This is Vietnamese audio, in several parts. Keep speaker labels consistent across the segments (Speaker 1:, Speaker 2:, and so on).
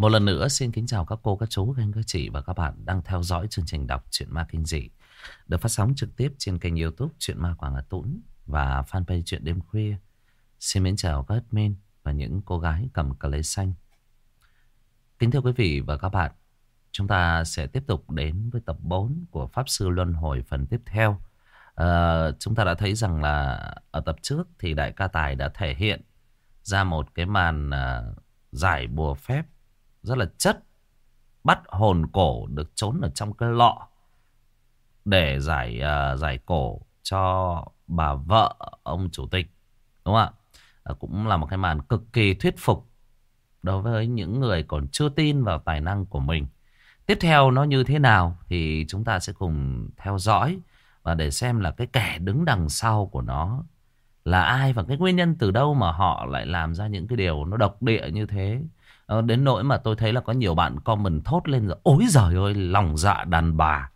Speaker 1: Một lần nữa xin kính chào các cô, các chú, các anh, các chị và các bạn đang theo dõi chương trình đọc truyện ma kinh dị được phát sóng trực tiếp trên kênh youtube truyện Ma Quảng Hà Tũng và fanpage truyện Đêm Khuya. Xin mến chào các admin và những cô gái cầm cà lê xanh. Kính thưa quý vị và các bạn, chúng ta sẽ tiếp tục đến với tập 4 của Pháp Sư Luân Hồi phần tiếp theo. À, chúng ta đã thấy rằng là ở tập trước thì Đại ca Tài đã thể hiện ra một cái màn à, giải bùa phép rất là chất. Bắt hồn cổ được trốn ở trong cái lọ để giải uh, giải cổ cho bà vợ ông chủ tịch. Đúng không ạ? Uh, cũng là một cái màn cực kỳ thuyết phục đối với những người còn chưa tin vào tài năng của mình. Tiếp theo nó như thế nào thì chúng ta sẽ cùng theo dõi và để xem là cái kẻ đứng đằng sau của nó là ai và cái nguyên nhân từ đâu mà họ lại làm ra những cái điều nó độc địa như thế. Ờ, đến nỗi mà tôi thấy là có nhiều bạn comment thốt lên rồi. Ôi giời ơi, lòng dạ đàn bà.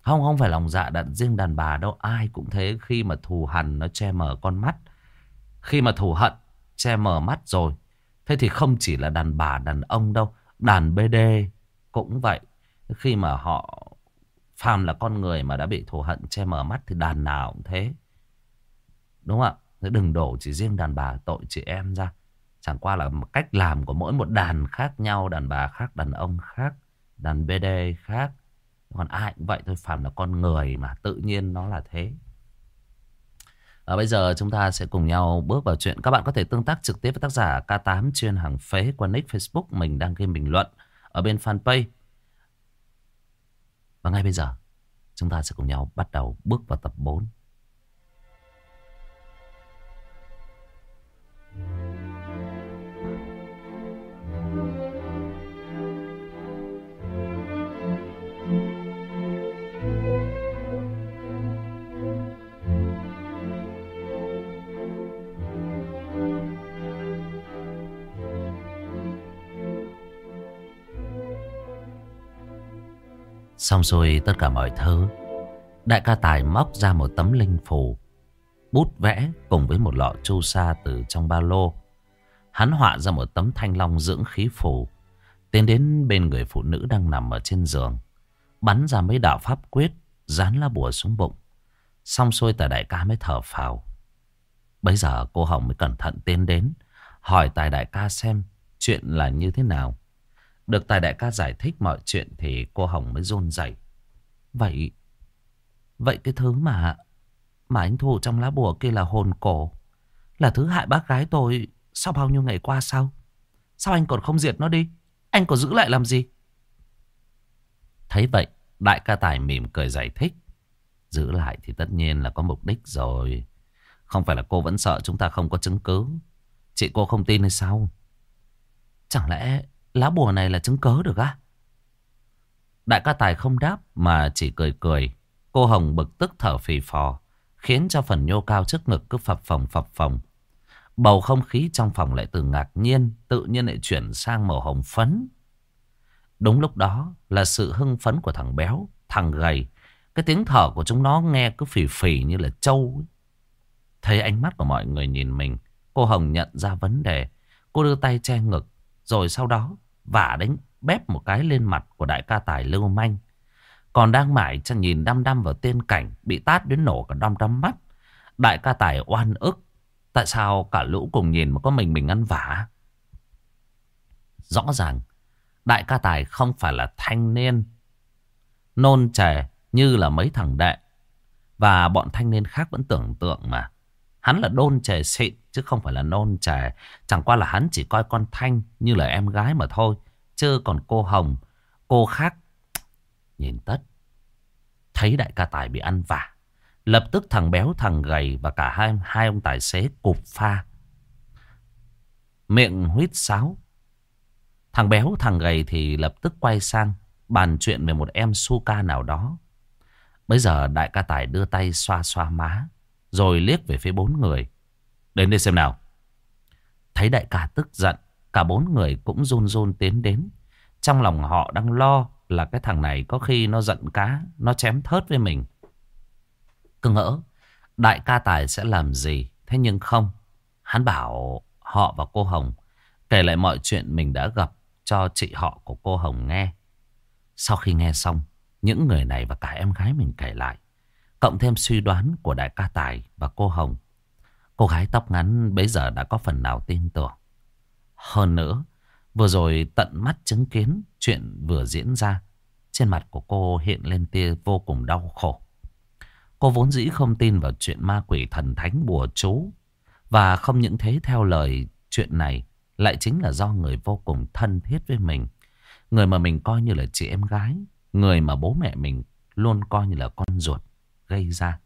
Speaker 1: Không, không phải lòng dạ đàn, riêng đàn bà đâu. Ai cũng thế khi mà thù hằn nó che mờ con mắt. Khi mà thù hận che mờ mắt rồi. Thế thì không chỉ là đàn bà, đàn ông đâu. Đàn BD cũng vậy. Khi mà họ phàm là con người mà đã bị thù hận che mờ mắt thì đàn nào cũng thế. Đúng không ạ? Đừng đổ chỉ riêng đàn bà tội chị em ra. Chẳng qua là một cách làm của mỗi một đàn khác nhau. Đàn bà khác, đàn ông khác, đàn BD khác. Còn ai cũng vậy thôi, phàm là con người mà tự nhiên nó là thế. Và bây giờ chúng ta sẽ cùng nhau bước vào chuyện. Các bạn có thể tương tác trực tiếp với tác giả K8 chuyên hàng phế qua nick Facebook. Mình đang ghi bình luận ở bên fanpage. Và ngay bây giờ chúng ta sẽ cùng nhau bắt đầu bước vào tập 4. Xong rồi tất cả mọi thứ, Đại ca Tài móc ra một tấm linh phù, Bút vẽ cùng với một lọ chu sa từ trong ba lô. Hắn họa ra một tấm thanh long dưỡng khí phù, Tiến đến bên người phụ nữ đang nằm ở trên giường, Bắn ra mấy đạo pháp quyết, Dán lá bùa xuống bụng. Xong xuôi tài đại ca mới thở phào. Bây giờ cô Hồng mới cẩn thận tiến đến, Hỏi tài đại ca xem Chuyện là như thế nào được tài đại ca giải thích mọi chuyện thì cô Hồng mới run dậy Vậy, vậy cái thứ mà mà anh thu trong lá bùa kia là hồn cổ, là thứ hại bác gái tôi sau bao nhiêu ngày qua sao? Sao anh còn không diệt nó đi? Anh còn giữ lại làm gì? Thấy vậy, đại ca tài mỉm cười giải thích. Giữ lại thì tất nhiên là có mục đích rồi. Không phải là cô vẫn sợ chúng ta không có chứng cứ. Chị cô không tin hay sao? Chẳng lẽ Lá bùa này là chứng cớ được á? Đại ca Tài không đáp Mà chỉ cười cười. Cô Hồng bực tức thở phì phò, Khiến cho phần nhô cao trước ngực cứ phập phồng phập phồng. Bầu không khí trong phòng lại từ ngạc nhiên, Tự nhiên lại chuyển sang màu hồng phấn. Đúng lúc đó là sự hưng phấn của thằng béo, Thằng gầy. Cái tiếng thở của chúng nó nghe cứ phì phì như là trâu Thấy ánh mắt của mọi người nhìn mình, Cô Hồng nhận ra vấn đề. Cô đưa tay che ngực rồi sau đó, vả đánh bép một cái lên mặt của đại ca tài lưu manh. Còn đang mải cho nhìn đăm đăm vào tên cảnh bị tát đến nổ cả đăm đăm mắt. Đại ca tài oan ức. Tại sao cả lũ cùng nhìn mà có mình mình ăn vả? Rõ ràng, đại ca tài không phải là thanh niên, nôn chè như là mấy thằng đệ. Và bọn thanh niên khác vẫn tưởng tượng mà. Hắn là đôn trẻ xịn chứ không phải là nôn trẻ Chẳng qua là hắn chỉ coi con Thanh như là em gái mà thôi. Chứ còn cô Hồng, cô khác. Nhìn tất. Thấy đại ca Tài bị ăn vả. Lập tức thằng béo, thằng gầy và cả hai, hai ông tài xế cụp pha. Miệng huyết sáo. Thằng béo, thằng gầy thì lập tức quay sang bàn chuyện về một em su ca nào đó. Bây giờ đại ca Tài đưa tay xoa xoa má. Rồi liếc về phía bốn người. Đến đây xem nào. Thấy đại ca tức giận Cả bốn người cũng run run tiến đến. Trong lòng họ đang lo Là cái thằng này có khi nó giận cá Nó chém thớt với mình. Cứ ngỡ Đại ca Tài sẽ làm gì? Thế nhưng không Hắn bảo họ và cô Hồng Kể lại mọi chuyện mình đã gặp cho chị họ của cô Hồng nghe. Sau khi nghe xong, những người này và cả em gái mình kể lại. Cộng thêm suy đoán của đại ca Tài và cô Hồng. Cô gái tóc ngắn bấy giờ đã có phần nào tin tưởng. Hơn nữa, vừa rồi tận mắt chứng kiến chuyện vừa diễn ra. Trên mặt của cô hiện lên tia vô cùng đau khổ. Cô vốn dĩ không tin vào chuyện ma quỷ thần thánh bùa chú. Và không những thế theo lời chuyện này lại chính là do người vô cùng thân thiết với mình. Người mà mình coi như là chị em gái. Người mà bố mẹ mình luôn coi như là con ruột gây ra.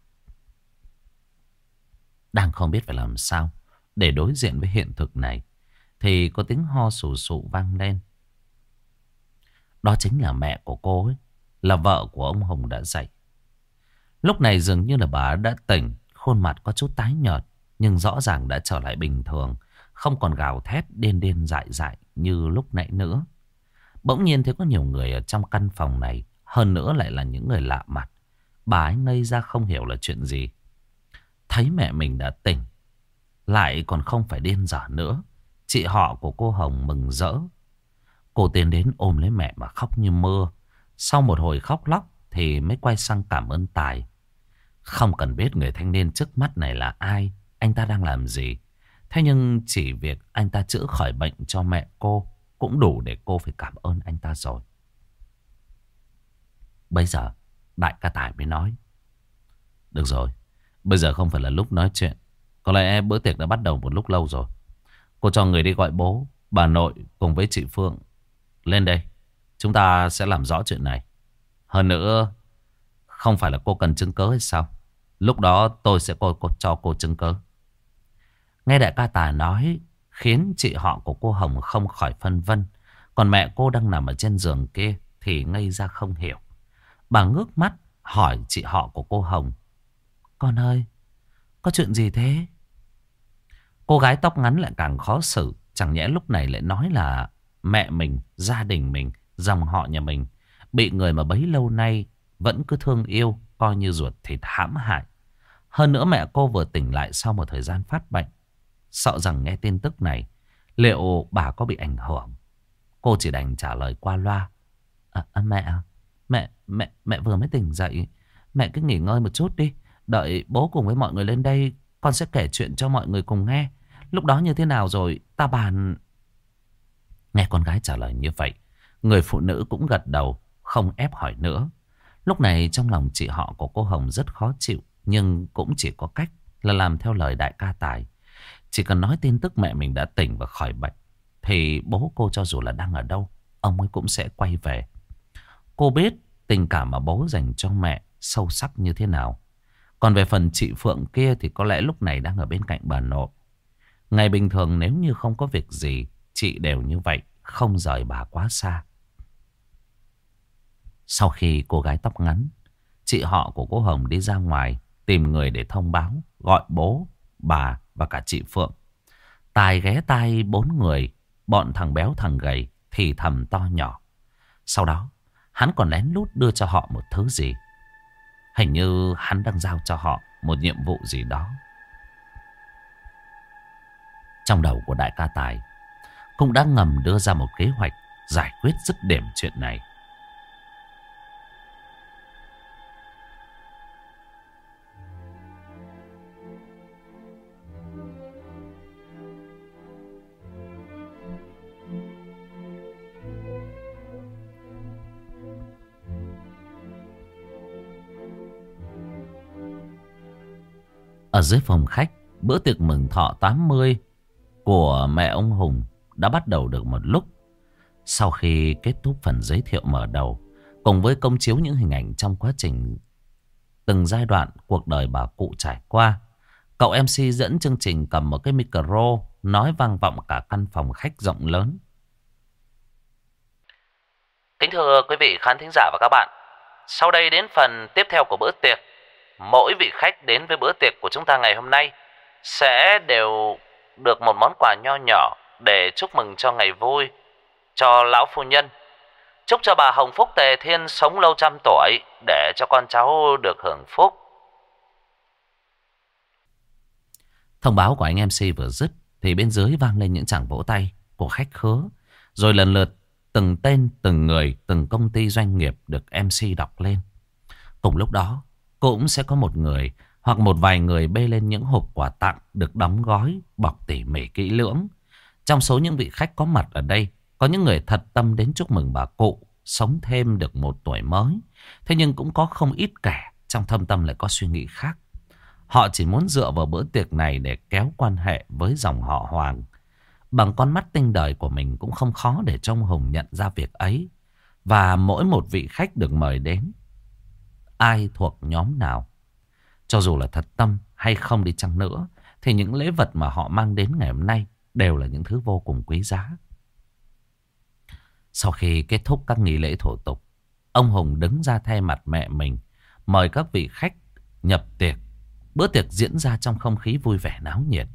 Speaker 1: Đang không biết phải làm sao để đối diện với hiện thực này. Thì có tiếng ho sù sụ vang lên. Đó chính là mẹ của cô ấy. Là vợ của ông Hồng đã dạy. Lúc này dường như là bà đã tỉnh. Khuôn mặt có chút tái nhợt. Nhưng rõ ràng đã trở lại bình thường. Không còn gào thét, điên điên dại dại như lúc nãy nữa. Bỗng nhiên thấy có nhiều người ở trong căn phòng này. Hơn nữa lại là những người lạ mặt. Bà ấy ngây ra không hiểu là chuyện gì. Thấy mẹ mình đã tỉnh. Lại còn không phải điên giả nữa. Chị họ của cô Hồng mừng rỡ. Cô tiến đến ôm lấy mẹ mà khóc như mưa. Sau một hồi khóc lóc thì mới quay sang cảm ơn Tài. Không cần biết người thanh niên trước mắt này là ai, anh ta đang làm gì. Thế nhưng chỉ việc anh ta chữa khỏi bệnh cho mẹ cô cũng đủ để cô phải cảm ơn anh ta rồi. Bây giờ đại ca Tài mới nói. Được rồi, bây giờ không phải là lúc nói chuyện. Có lẽ bữa tiệc đã bắt đầu một lúc lâu rồi. Cô cho người đi gọi bố, bà nội cùng với chị Phương lên đây. Chúng ta sẽ làm rõ chuyện này. Hơn nữa, không phải là cô cần chứng cớ hay sao? Lúc đó tôi sẽ coi cô, cho cô chứng cớ. Nghe đại ca Tài nói khiến chị họ của cô Hồng không khỏi phân vân. Còn mẹ cô đang nằm ở trên giường kia thì ngây ra không hiểu. Bà ngước mắt hỏi chị họ của cô Hồng. Con ơi, có chuyện gì thế? Cô gái tóc ngắn lại càng khó xử. Chẳng nhẽ lúc này lại nói là mẹ mình, gia đình mình, dòng họ nhà mình bị người mà bấy lâu nay vẫn cứ thương yêu, coi như ruột thịt hãm hại. Hơn nữa mẹ cô vừa tỉnh lại sau một thời gian phát bệnh. Sợ rằng nghe tin tức này, liệu bà có bị ảnh hưởng? Cô chỉ đành trả lời qua loa. À, à, mẹ, à, mẹ, mẹ, mẹ vừa mới tỉnh dậy. Mẹ cứ nghỉ ngơi một chút đi. Đợi bố cùng với mọi người lên đây, con sẽ kể chuyện cho mọi người cùng nghe. Lúc đó như thế nào rồi, ta bàn... Nghe con gái trả lời như vậy, người phụ nữ cũng gật đầu, không ép hỏi nữa. Lúc này trong lòng chị họ của cô Hồng rất khó chịu, nhưng cũng chỉ có cách là làm theo lời đại ca Tài. Chỉ cần nói tin tức mẹ mình đã tỉnh và khỏi bệnh, thì bố cô cho dù là đang ở đâu, ông ấy cũng sẽ quay về. Cô biết tình cảm mà bố dành cho mẹ sâu sắc như thế nào. Còn về phần chị Phượng kia thì có lẽ lúc này đang ở bên cạnh bà nội. Ngày bình thường nếu như không có việc gì, chị đều như vậy, không rời bà quá xa. Sau khi cô gái tóc ngắn, chị họ của cô Hồng đi ra ngoài tìm người để thông báo, gọi bố, bà và cả chị Phượng. Tài ghé tay bốn người, bọn thằng béo thằng gầy thì thầm to nhỏ. Sau đó, hắn còn lén lút đưa cho họ một thứ gì. Hình như hắn đang giao cho họ một nhiệm vụ gì đó. Trong đầu của đại ca Tài, cũng đã ngầm đưa ra một kế hoạch giải quyết dứt điểm chuyện này. Dưới phòng khách, bữa tiệc mừng thọ 80 của mẹ ông Hùng đã bắt đầu được một lúc. Sau khi kết thúc phần giới thiệu mở đầu, cùng với công chiếu những hình ảnh trong quá trình từng giai đoạn cuộc đời bà cụ trải qua, cậu MC dẫn chương trình cầm một cái micro nói vang vọng cả căn phòng khách rộng lớn.
Speaker 2: Kính thưa quý vị khán thính giả và các bạn, sau đây đến phần tiếp theo của bữa tiệc mỗi vị khách đến với bữa tiệc của chúng ta ngày hôm nay sẽ đều được một món quà nho nhỏ để chúc mừng cho ngày vui cho lão phu nhân. Chúc cho bà Hồng Phúc Tề Thiên sống lâu trăm tuổi để cho con cháu được hưởng phúc.
Speaker 1: Thông báo của anh MC vừa dứt thì bên dưới vang lên những chàng vỗ tay của khách khứa. Rồi lần lượt Từng tên, từng người, từng công ty doanh nghiệp được MC đọc lên. Cùng lúc đó, cũng sẽ có một người hoặc một vài người bê lên những hộp quà tặng được đóng gói, bọc tỉ mỉ kỹ lưỡng. Trong số những vị khách có mặt ở đây, có những người thật tâm đến chúc mừng bà cụ sống thêm được một tuổi mới. Thế nhưng cũng có không ít kẻ trong thâm tâm lại có suy nghĩ khác. Họ chỉ muốn dựa vào bữa tiệc này để kéo quan hệ với dòng họ Hoàng. Bằng con mắt tinh đời của mình cũng không khó để trông Hùng nhận ra việc ấy. Và mỗi một vị khách được mời đến, ai thuộc nhóm nào. Cho dù là thật tâm hay không đi chăng nữa, thì những lễ vật mà họ mang đến ngày hôm nay đều là những thứ vô cùng quý giá. Sau khi kết thúc các nghi lễ thủ tục, ông Hùng đứng ra thay mặt mẹ mình, mời các vị khách nhập tiệc. Bữa tiệc diễn ra trong không khí vui vẻ náo nhiệt.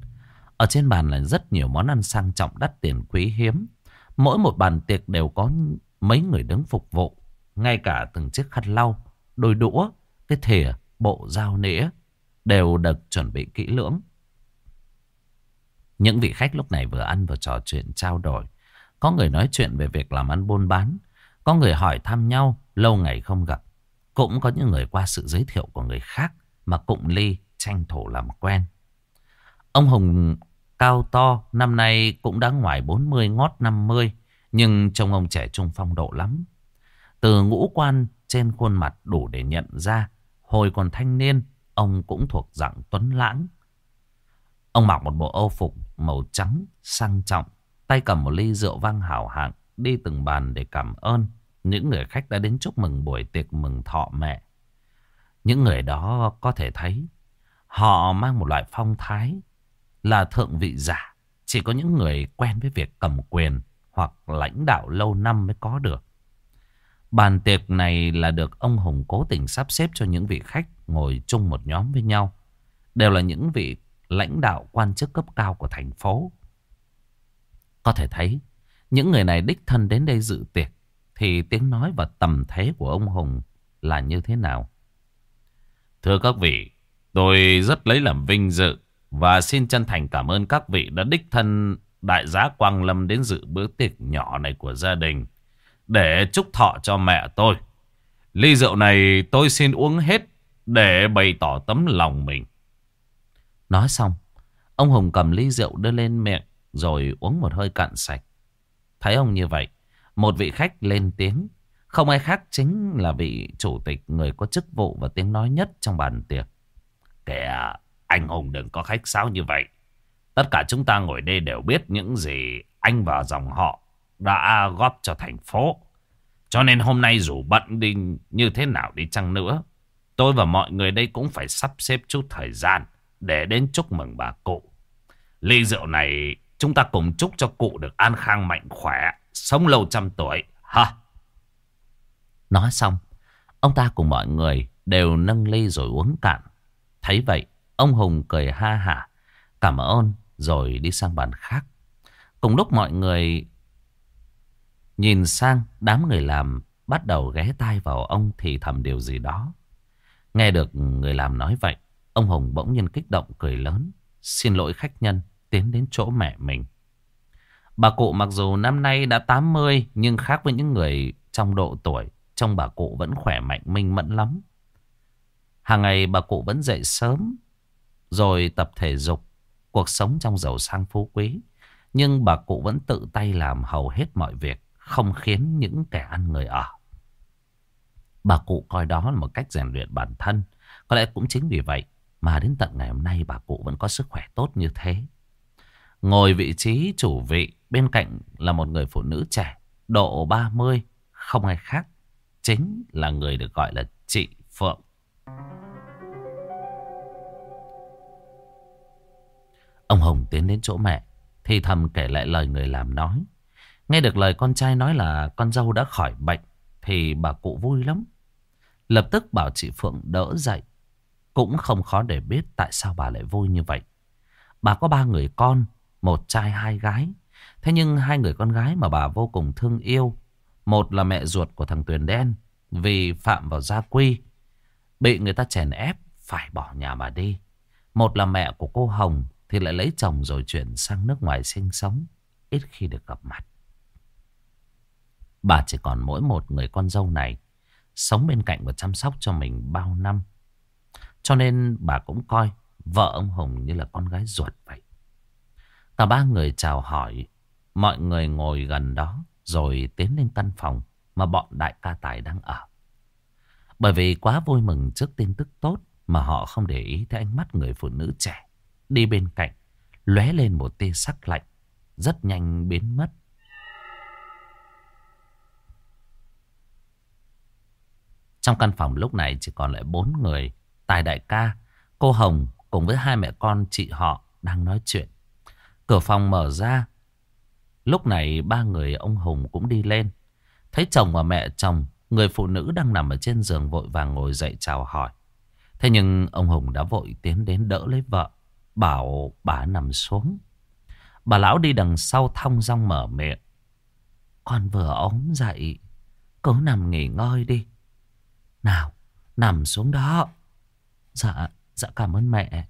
Speaker 1: Ở trên bàn là rất nhiều món ăn sang trọng đắt tiền quý hiếm. Mỗi một bàn tiệc đều có mấy người đứng phục vụ. Ngay cả từng chiếc khăn lau, đôi đũa, cái thìa, bộ dao nĩa đều được chuẩn bị kỹ lưỡng. Những vị khách lúc này vừa ăn vừa trò chuyện trao đổi. Có người nói chuyện về việc làm ăn buôn bán. Có người hỏi thăm nhau lâu ngày không gặp. Cũng có những người qua sự giới thiệu của người khác mà cụng ly tranh thủ làm quen. Ông Hùng cao to, năm nay cũng đã ngoài 40 ngót 50, nhưng trông ông trẻ trung phong độ lắm. Từ ngũ quan trên khuôn mặt đủ để nhận ra, hồi còn thanh niên, ông cũng thuộc dạng tuấn lãng. Ông mặc một bộ âu phục màu trắng, sang trọng, tay cầm một ly rượu vang hảo hạng, đi từng bàn để cảm ơn những người khách đã đến chúc mừng buổi tiệc mừng thọ mẹ. Những người đó có thể thấy họ mang một loại phong thái là thượng vị giả. Chỉ có những người quen với việc cầm quyền hoặc lãnh đạo lâu năm mới có được. Bàn tiệc này là được ông Hùng cố tình sắp xếp cho những vị khách ngồi chung một nhóm với nhau. Đều là những vị lãnh đạo quan chức cấp cao của thành phố. Có thể thấy, những người này đích thân đến đây dự tiệc thì tiếng nói và tầm thế của ông Hùng là như thế nào? Thưa các vị, tôi rất lấy làm vinh dự và xin chân thành cảm ơn các vị đã đích thân đại giá Quang Lâm đến dự bữa tiệc nhỏ này của gia đình để chúc thọ cho mẹ tôi. Ly rượu này tôi xin uống hết để bày tỏ tấm lòng mình. Nói xong, ông Hùng cầm ly rượu đưa lên miệng rồi uống một hơi cạn sạch. Thấy ông như vậy, một vị khách lên tiếng. Không ai khác chính là vị chủ tịch người có chức vụ và tiếng nói nhất trong bàn tiệc. Kìa, anh Hùng đừng có khách sáo như vậy. Tất cả chúng ta ngồi đây đều biết những gì anh và dòng họ đã góp cho thành phố. Cho nên hôm nay dù bận đi như thế nào đi chăng nữa, tôi và mọi người đây cũng phải sắp xếp chút thời gian để đến chúc mừng bà cụ. Ly rượu này chúng ta cùng chúc cho cụ được an khang mạnh khỏe, sống lâu trăm tuổi. Ha! Nói xong, ông ta cùng mọi người đều nâng ly rồi uống cạn. Thấy vậy, ông Hùng cười ha hả, cảm ơn rồi đi sang bàn khác. Cùng lúc mọi người nhìn sang đám người làm bắt đầu ghé tai vào ông thì thầm điều gì đó. Nghe được người làm nói vậy, ông Hùng bỗng nhiên kích động cười lớn, xin lỗi khách nhân, tiến đến chỗ mẹ mình. Bà cụ mặc dù năm nay đã 80 nhưng khác với những người trong độ tuổi, trong bà cụ vẫn khỏe mạnh minh mẫn lắm. Hàng ngày bà cụ vẫn dậy sớm, rồi tập thể dục, cuộc sống trong giàu sang phú quý. Nhưng bà cụ vẫn tự tay làm hầu hết mọi việc, không khiến những kẻ ăn người ở. Bà cụ coi đó là một cách rèn luyện bản thân. Có lẽ cũng chính vì vậy mà đến tận ngày hôm nay bà cụ vẫn có sức khỏe tốt như thế. Ngồi vị trí chủ vị bên cạnh là một người phụ nữ trẻ, độ 30, không ai khác. Chính là người được gọi là chị Phượng. Ông Hồng tiến đến chỗ mẹ, thì thầm kể lại lời người làm nói. Nghe được lời con trai nói là con dâu đã khỏi bệnh, thì bà cụ vui lắm. Lập tức bảo chị Phượng đỡ dậy. Cũng không khó để biết tại sao bà lại vui như vậy. Bà có ba người con, một trai hai gái. Thế nhưng hai người con gái mà bà vô cùng thương yêu. Một là mẹ ruột của thằng Tuyền Đen vì phạm vào gia quy. Bị người ta chèn ép phải bỏ nhà mà đi. Một là mẹ của cô Hồng thì lại lấy chồng rồi chuyển sang nước ngoài sinh sống. Ít khi được gặp mặt. Bà chỉ còn mỗi một người con dâu này sống bên cạnh và chăm sóc cho mình bao năm. Cho nên bà cũng coi vợ ông Hùng như là con gái ruột vậy. Cả ba người chào hỏi, mọi người ngồi gần đó rồi tiến lên căn phòng mà bọn đại ca tài đang ở. Bởi vì quá vui mừng trước tin tức tốt mà họ không để ý tới ánh mắt người phụ nữ trẻ đi bên cạnh, lóe lên một tia sắc lạnh, rất nhanh biến mất. Trong căn phòng lúc này chỉ còn lại bốn người. Tài đại ca, cô Hồng cùng với hai mẹ con chị họ đang nói chuyện. Cửa phòng mở ra. Lúc này ba người ông Hùng cũng đi lên. Thấy chồng và mẹ chồng, người phụ nữ đang nằm ở trên giường vội vàng ngồi dậy chào hỏi. Thế nhưng ông Hùng đã vội tiến đến đỡ lấy vợ, bảo bà nằm xuống. Bà lão đi đằng sau thong dong mở miệng. Con vừa ốm dậy, cứ nằm nghỉ ngơi đi. Nào, nằm xuống đó. Dạ, dạ cảm ơn mẹ.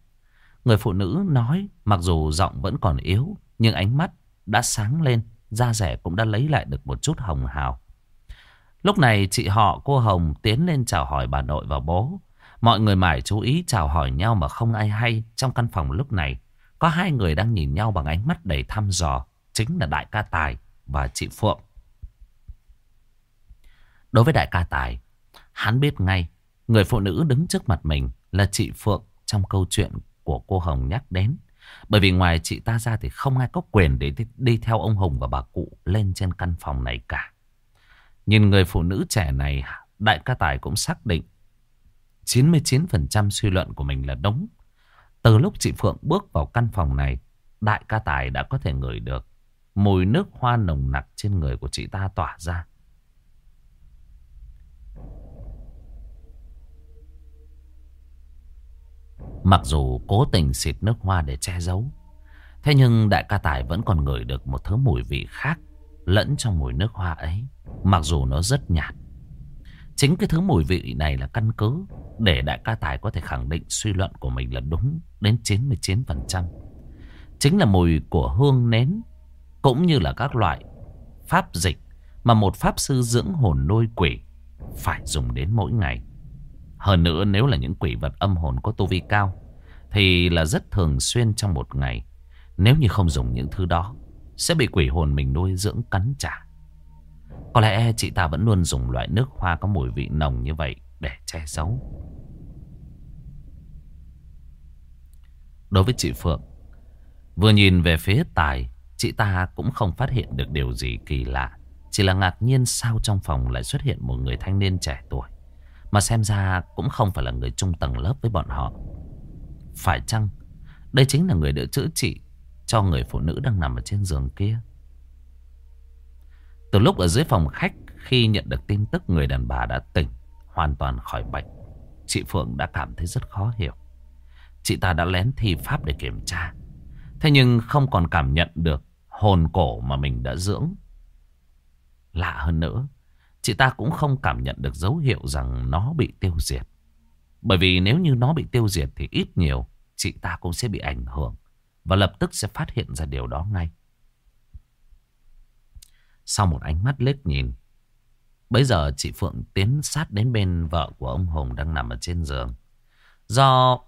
Speaker 1: Người phụ nữ nói mặc dù giọng vẫn còn yếu nhưng ánh mắt đã sáng lên, da rẻ cũng đã lấy lại được một chút hồng hào. Lúc này chị họ cô Hồng tiến lên chào hỏi bà nội và bố. Mọi người mải chú ý chào hỏi nhau mà không ai hay. Trong căn phòng lúc này có hai người đang nhìn nhau bằng ánh mắt đầy thăm dò. Chính là đại ca Tài và chị Phượng. Đối với đại ca Tài, hắn biết ngay người phụ nữ đứng trước mặt mình là chị Phượng trong câu chuyện của cô Hồng nhắc đến. Bởi vì ngoài chị ta ra thì không ai có quyền để đi theo ông Hùng và bà cụ lên trên căn phòng này cả. Nhìn người phụ nữ trẻ này, Đại ca Tài cũng xác định 99% suy luận của mình là đúng. Từ lúc chị Phượng bước vào căn phòng này, Đại ca Tài đã có thể ngửi được mùi nước hoa nồng nặc trên người của chị ta tỏa ra. Mặc dù cố tình xịt nước hoa để che giấu, Thế nhưng đại ca Tài vẫn còn ngửi được một thứ mùi vị khác Lẫn trong mùi nước hoa ấy, Mặc dù nó rất nhạt. Chính cái thứ mùi vị này là căn cứ Để đại ca Tài có thể khẳng định suy luận của mình là đúng đến 99% Chính là mùi của hương nến Cũng như là các loại pháp dịch Mà một pháp sư dưỡng hồn nuôi quỷ Phải dùng đến mỗi ngày hơn nữa, nếu là những quỷ vật âm hồn có tu vi cao, Thì là rất thường xuyên trong một ngày. Nếu như không dùng những thứ đó, Sẽ bị quỷ hồn mình nuôi dưỡng cắn trả. Có lẽ chị ta vẫn luôn dùng loại nước hoa có mùi vị nồng như vậy Để che giấu. Đối với chị Phượng, Vừa nhìn về phía Tài, Chị ta cũng không phát hiện được điều gì kỳ lạ. Chỉ là ngạc nhiên sao trong phòng lại xuất hiện một người thanh niên trẻ tuổi mà xem ra cũng không phải là người trung tầng lớp với bọn họ. Phải chăng Đây chính là người đỡ chữa trị Cho người phụ nữ đang nằm ở trên giường kia? Từ lúc ở dưới phòng khách, Khi nhận được tin tức người đàn bà đã tỉnh, Hoàn toàn khỏi bệnh, Chị Phượng đã cảm thấy rất khó hiểu. Chị ta đã lén thi pháp để kiểm tra. Thế nhưng không còn cảm nhận được Hồn cổ mà mình đã dưỡng. Lạ hơn nữa Chị ta cũng không cảm nhận được dấu hiệu rằng nó bị tiêu diệt. Bởi vì nếu như nó bị tiêu diệt thì ít nhiều chị ta cũng sẽ bị ảnh hưởng và lập tức sẽ phát hiện ra điều đó ngay. Sau một ánh mắt lết nhìn, bây giờ chị Phượng tiến sát đến bên vợ của ông Hùng đang nằm ở trên giường. Do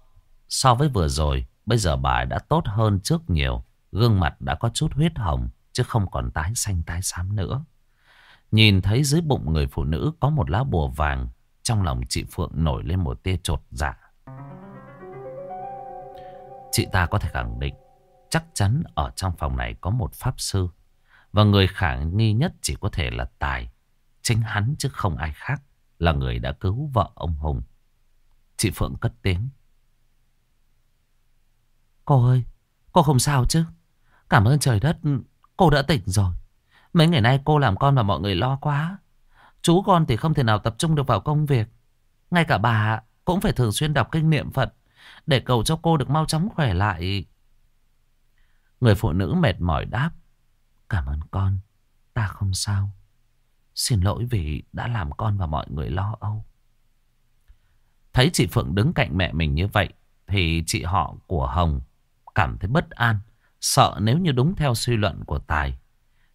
Speaker 1: so với vừa rồi, bây giờ bà đã tốt hơn trước nhiều. Gương mặt đã có chút huyết hồng chứ không còn tái xanh tái xám nữa. Nhìn thấy dưới bụng người phụ nữ có một lá bùa vàng. Trong lòng chị Phượng nổi lên một tia trột dạ. Chị ta có thể khẳng định chắc chắn ở trong phòng này có một pháp sư. Và người khả nghi nhất chỉ có thể là Tài. Chính hắn chứ không ai khác là người đã cứu vợ ông Hùng. Chị Phượng cất tiếng. Cô ơi, cô không sao chứ? Cảm ơn trời đất, cô đã tỉnh rồi. Mấy ngày nay cô làm con và mọi người lo quá. Chú con thì không thể nào tập trung được vào công việc. Ngay cả bà cũng phải thường xuyên đọc kinh niệm Phật để cầu cho cô được mau chóng khỏe lại. Người phụ nữ mệt mỏi đáp. Cảm ơn con, ta không sao. Xin lỗi vì đã làm con và mọi người lo âu. Thấy chị Phượng đứng cạnh mẹ mình như vậy thì chị họ của Hồng cảm thấy bất an. Sợ nếu như đúng theo suy luận của Tài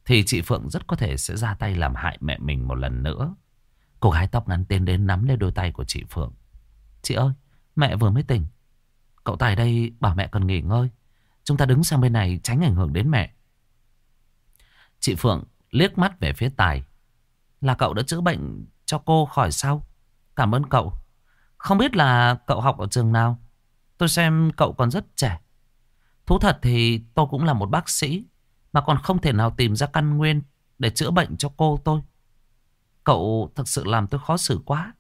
Speaker 1: thì chị Phượng rất có thể sẽ ra tay làm hại mẹ mình một lần nữa. Cô gái tóc ngắn tiến đến nắm lên đôi tay của chị Phượng. Chị ơi, mẹ vừa mới tỉnh. Cậu Tài đây, bảo mẹ cần nghỉ ngơi. Chúng ta đứng sang bên này tránh ảnh hưởng đến mẹ. Chị Phượng liếc mắt về phía Tài. Là cậu đã chữa bệnh cho cô khỏi sao? Cảm ơn cậu. Không biết là cậu học ở trường nào. Tôi xem cậu còn rất trẻ. Thú thật thì tôi cũng là một bác sĩ. Mà còn không thể nào tìm ra căn nguyên Để chữa bệnh cho cô tôi. Cậu thật sự làm tôi khó xử quá.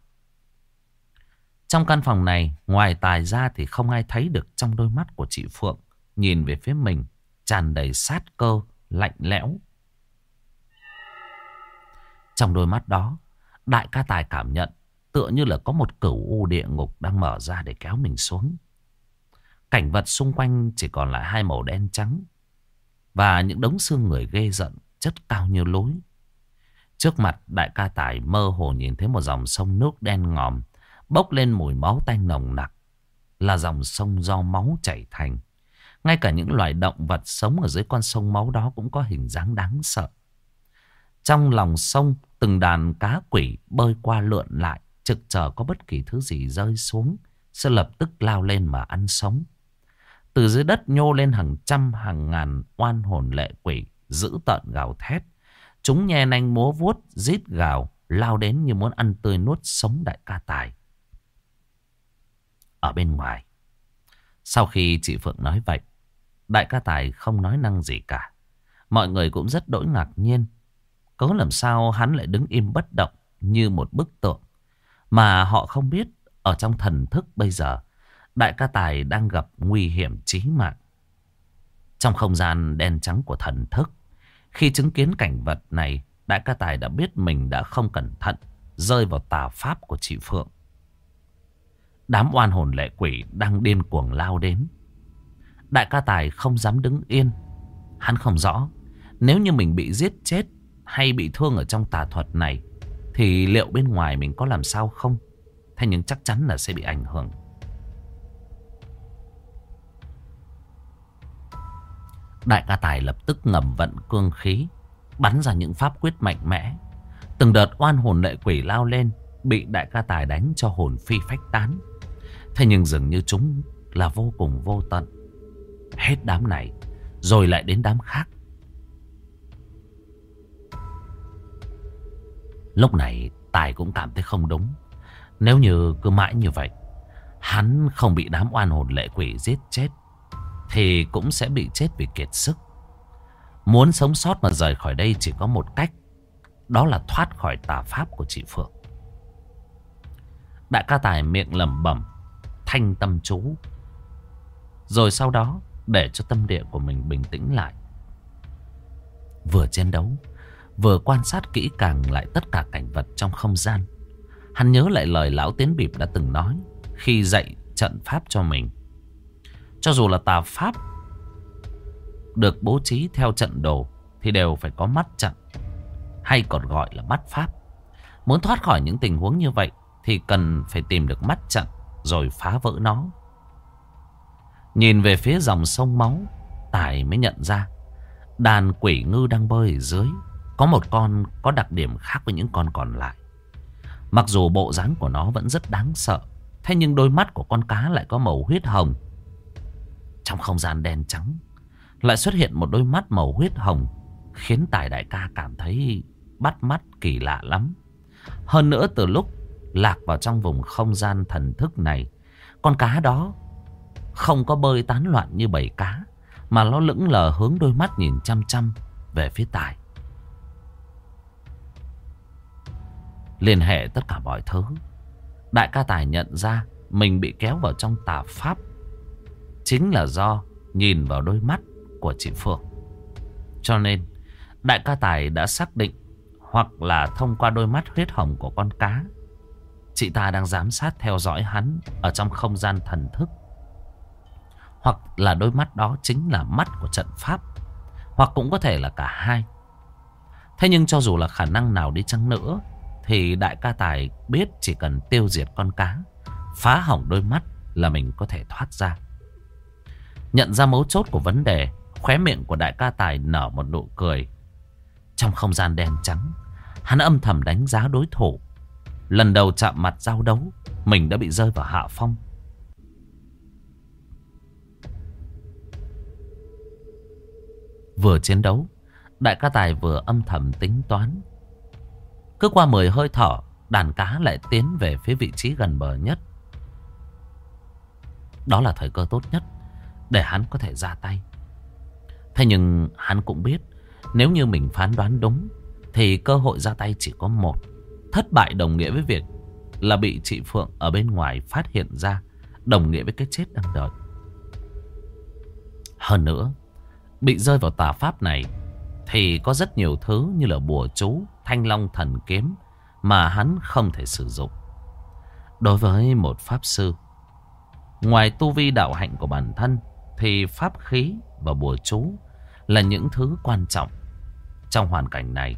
Speaker 1: Trong căn phòng này, Ngoài tài ra thì không ai thấy được Trong đôi mắt của chị Phượng, Nhìn về phía mình, tràn đầy sát cơ, Lạnh lẽo. Trong đôi mắt đó, Đại ca tài cảm nhận Tựa như là có một cửu u địa ngục Đang mở ra để kéo mình xuống. Cảnh vật xung quanh chỉ còn lại hai màu đen trắng. Và những đống xương người ghê giận chất cao như lối. Trước mặt đại ca tài mơ hồ nhìn thấy một dòng sông nước đen ngòm bốc lên mùi máu tanh nồng nặc. Là dòng sông do máu chảy thành. Ngay cả những loài động vật sống ở dưới con sông máu đó cũng có hình dáng đáng sợ. Trong lòng sông, từng đàn cá quỷ bơi qua lượn lại, trực chờ có bất kỳ thứ gì rơi xuống, sẽ lập tức lao lên mà ăn sống. Từ dưới đất nhô lên hàng trăm hàng ngàn oan hồn lệ quỷ giữ tợn gào thét. Chúng nhe nanh múa vuốt rít gào lao đến như muốn ăn tươi nuốt sống đại ca tài. Ở bên ngoài, sau khi chị Phượng nói vậy, đại ca tài không nói năng gì cả. Mọi người cũng rất đỗi ngạc nhiên. Có làm sao hắn lại đứng im bất động như một bức tượng. Mà họ không biết ở trong thần thức bây giờ Đại ca Tài đang gặp nguy hiểm chí mạng. Trong không gian đen trắng của thần thức, khi chứng kiến cảnh vật này, Đại ca Tài đã biết mình đã không cẩn thận, rơi vào tà pháp của chị Phượng. Đám oan hồn lệ quỷ đang điên cuồng lao đến. Đại ca Tài không dám đứng yên. Hắn không rõ, nếu như mình bị giết chết hay bị thương ở trong tà thuật này, thì liệu bên ngoài mình có làm sao không? Thế nhưng chắc chắn là sẽ bị ảnh hưởng. Đại ca Tài lập tức ngầm vận cương khí, bắn ra những pháp quyết mạnh mẽ. Từng đợt oan hồn lệ quỷ lao lên, bị đại ca Tài đánh cho hồn phi phách tán. Thế nhưng dường như chúng là vô cùng vô tận. Hết đám này, rồi lại đến đám khác. Lúc này Tài cũng cảm thấy không đúng. Nếu như cứ mãi như vậy, hắn không bị đám oan hồn lệ quỷ giết chết thì cũng sẽ bị chết vì kiệt sức. Muốn sống sót mà rời khỏi đây chỉ có một cách. Đó là thoát khỏi tà pháp của chị Phượng. Đại ca tài miệng lẩm bẩm thanh tâm chú. Rồi sau đó để cho tâm địa của mình bình tĩnh lại. Vừa chiến đấu, vừa quan sát kỹ càng lại tất cả cảnh vật trong không gian. Hắn nhớ lại lời lão tiến bịp đã từng nói khi dạy trận pháp cho mình. Cho dù là tà pháp được bố trí theo trận đồ thì đều phải có mắt trận hay còn gọi là mắt pháp. Muốn thoát khỏi những tình huống như vậy thì cần phải tìm được mắt trận rồi phá vỡ nó. Nhìn về phía dòng sông máu, Tài mới nhận ra đàn quỷ ngư đang bơi ở dưới. Có một con có đặc điểm khác với những con còn lại. Mặc dù bộ dáng của nó vẫn rất đáng sợ, thế nhưng đôi mắt của con cá lại có màu huyết hồng trong không gian đen trắng, Lại xuất hiện một đôi mắt màu huyết hồng, Khiến Tài Đại ca cảm thấy bắt mắt kỳ lạ lắm. Hơn nữa, từ lúc lạc vào trong vùng không gian thần thức này, Con cá đó không có bơi tán loạn như bầy cá, Mà nó lững lờ hướng đôi mắt nhìn chăm chăm về phía Tài. Liên hệ tất cả mọi thứ. Đại ca Tài nhận ra mình bị kéo vào trong tà pháp chính là do nhìn vào đôi mắt của chị Phượng. Cho nên, đại ca Tài đã xác định hoặc là thông qua đôi mắt huyết hồng của con cá. Chị ta đang giám sát theo dõi hắn ở trong không gian thần thức. Hoặc là đôi mắt đó chính là mắt của trận pháp. Hoặc cũng có thể là cả hai. Thế nhưng cho dù là khả năng nào đi chăng nữa thì đại ca Tài biết chỉ cần tiêu diệt con cá, phá hỏng đôi mắt là mình có thể thoát ra. Nhận ra mấu chốt của vấn đề, Khóe miệng của đại ca tài nở một nụ cười. Trong không gian đen trắng, Hắn âm thầm đánh giá đối thủ. Lần đầu chạm mặt giao đấu, Mình đã bị rơi vào hạ phong. Vừa chiến đấu, Đại ca tài vừa âm thầm tính toán. Cứ qua 10 hơi thở, Đàn cá lại tiến về phía vị trí gần bờ nhất. Đó là thời cơ tốt nhất. Để hắn có thể ra tay. Thế nhưng hắn cũng biết, Nếu như mình phán đoán đúng, Thì cơ hội ra tay chỉ có một. Thất bại đồng nghĩa với việc Là bị chị Phượng ở bên ngoài phát hiện ra, Đồng nghĩa với cái chết đang đợi. Hơn nữa, Bị rơi vào tà pháp này Thì có rất nhiều thứ như là bùa chú, Thanh long thần kiếm Mà hắn không thể sử dụng. Đối với một pháp sư, Ngoài tu vi đạo hạnh của bản thân thì pháp khí và bùa chú Là những thứ quan trọng Trong hoàn cảnh này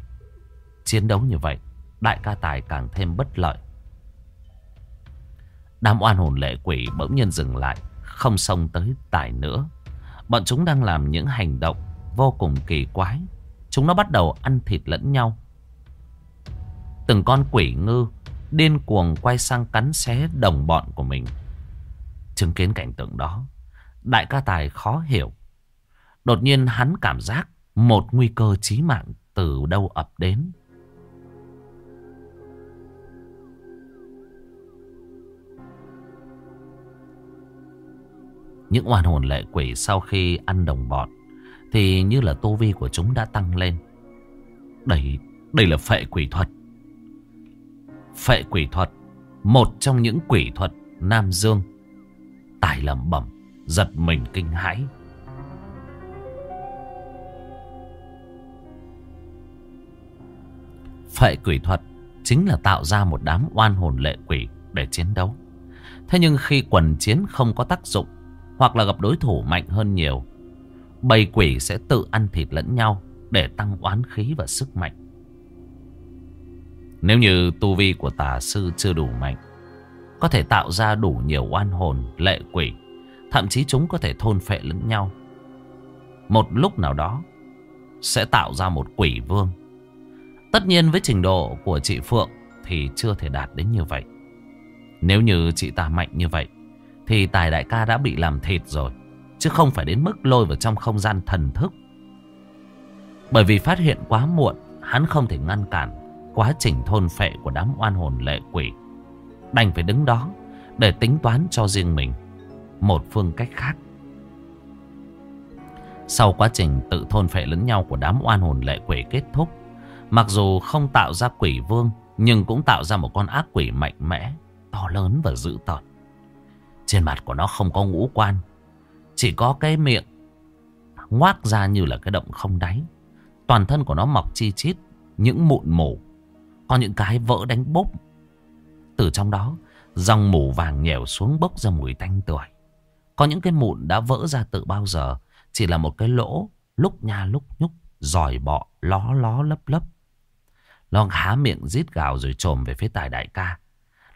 Speaker 1: Chiến đấu như vậy Đại ca tài càng thêm bất lợi Đám oan hồn lệ quỷ bỗng nhiên dừng lại Không xông tới tài nữa Bọn chúng đang làm những hành động vô cùng kỳ quái. Chúng nó bắt đầu ăn thịt lẫn nhau. Từng con quỷ ngư điên cuồng quay sang cắn xé đồng bọn của mình. Chứng kiến cảnh tượng đó, đại ca tài khó hiểu. Đột nhiên hắn cảm giác một nguy cơ chí mạng từ đâu ập đến. Những oan hồn lệ quỷ sau khi ăn đồng bọn Thì như là tu vi của chúng đã tăng lên Đây, đây là phệ quỷ thuật Phệ quỷ thuật Một trong những quỷ thuật Nam Dương Tài lầm bẩm Giật mình kinh hãi. Phệ quỷ thuật Chính là tạo ra một đám oan hồn lệ quỷ Để chiến đấu. Thế nhưng khi quần chiến không có tác dụng hoặc là gặp đối thủ mạnh hơn nhiều Bầy quỷ sẽ tự ăn thịt lẫn nhau Để tăng oán khí và sức mạnh. Nếu như tu vi của tà sư chưa đủ mạnh Có thể tạo ra đủ nhiều oan hồn, lệ quỷ Thậm chí chúng có thể thôn phệ lẫn nhau. Một lúc nào đó, Sẽ tạo ra một quỷ vương. Tất nhiên với trình độ của chị Phượng Thì chưa thể đạt đến như vậy. Nếu như chị ta mạnh như vậy, thì tài đại ca đã bị làm thịt rồi, Chứ không phải đến mức lôi vào trong không gian thần thức. Bởi vì phát hiện quá muộn, Hắn không thể ngăn cản Quá trình thôn phệ của đám oan hồn lệ quỷ, Đành phải đứng đó Để tính toán cho riêng mình. Một phương cách khác. Sau quá trình tự thôn phệ lẫn nhau của đám oan hồn lệ quỷ kết thúc, Mặc dù không tạo ra quỷ vương, Nhưng cũng tạo ra một con ác quỷ mạnh mẽ, To lớn và dữ tợn. Trên mặt của nó không có ngũ quan, Chỉ có cái miệng Ngoác ra như là cái động không đáy. Toàn thân của nó mọc chi chít, Những mụn mủ Có những cái vỡ đánh bốc Từ trong đó, Dòng mủ vàng nhèo xuống bốc ra mùi tanh tuổi có những cái mụn đã vỡ ra từ bao giờ, Chỉ là một cái lỗ Lúc nha lúc nhúc, Giỏi bọ, ló ló lấp lấp Lo há miệng rít gào rồi trồm về phía tài đại ca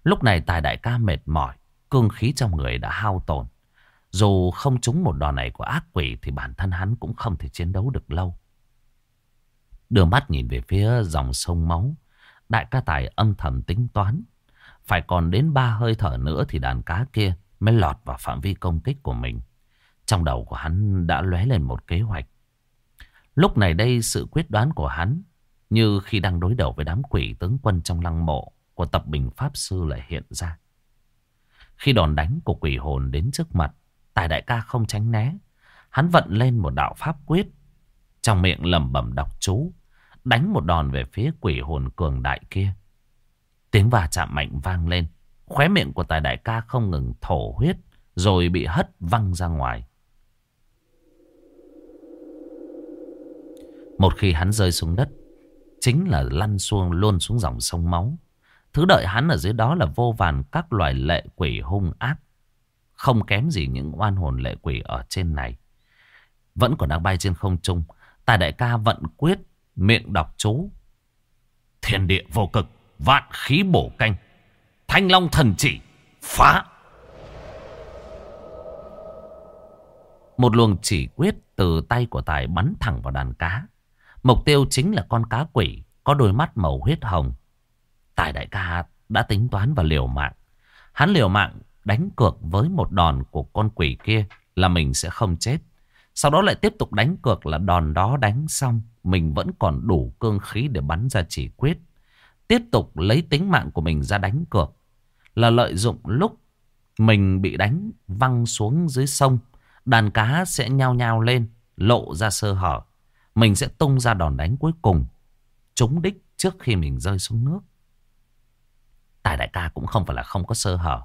Speaker 1: Lúc này tài đại ca mệt mỏi, Cương khí trong người đã hao tổn. Dù không trúng một đòn này của ác quỷ thì bản thân hắn cũng không thể chiến đấu được lâu. Đưa mắt nhìn về phía dòng sông máu. Đại ca tài âm thầm tính toán. Phải còn đến ba hơi thở nữa thì đàn cá kia mới lọt vào phạm vi công kích của mình. Trong đầu của hắn đã lóe lên một kế hoạch. Lúc này đây sự quyết đoán của hắn như khi đang đối đầu với đám quỷ tướng quân trong lăng mộ của tập bình Pháp Sư lại hiện ra. Khi đòn đánh của quỷ hồn đến trước mặt, Tài đại ca không tránh né. Hắn vận lên một đạo pháp quyết. Trong miệng lẩm bẩm đọc chú. Đánh một đòn về phía quỷ hồn cường đại kia. Tiếng va chạm mạnh vang lên. Khóe miệng của tài đại ca không ngừng thổ huyết. Rồi bị hất văng ra ngoài. Một khi hắn rơi xuống đất. Chính là lăn xuông luôn xuống dòng sông máu. Thứ đợi hắn ở dưới đó là vô vàn các loài lệ quỷ hung ác. Không kém gì những oan hồn lệ quỷ ở trên này. Vẫn còn đang bay trên không trung. Tài đại ca vận quyết, miệng đọc chú. Thiên địa vô cực, vạn khí bổ canh. Thanh long thần chỉ, phá. Một luồng chỉ quyết từ tay của tài bắn thẳng vào đàn cá. Mục tiêu chính là con cá quỷ có đôi mắt màu huyết hồng. Tài đại ca đã tính toán và liều mạng. Hắn liều mạng đánh cược với một đòn của con quỷ kia là mình sẽ không chết. Sau đó lại tiếp tục đánh cược là đòn đó đánh xong mình vẫn còn đủ cương khí để bắn ra chỉ quyết. Tiếp tục lấy tính mạng của mình ra đánh cược là lợi dụng lúc mình bị đánh văng xuống dưới sông. Đàn cá sẽ nhao nhao lên, lộ ra sơ hở. Mình sẽ tung ra đòn đánh cuối cùng, trúng đích trước khi mình rơi xuống nước. Tài đại ca cũng không phải là không có sơ hở.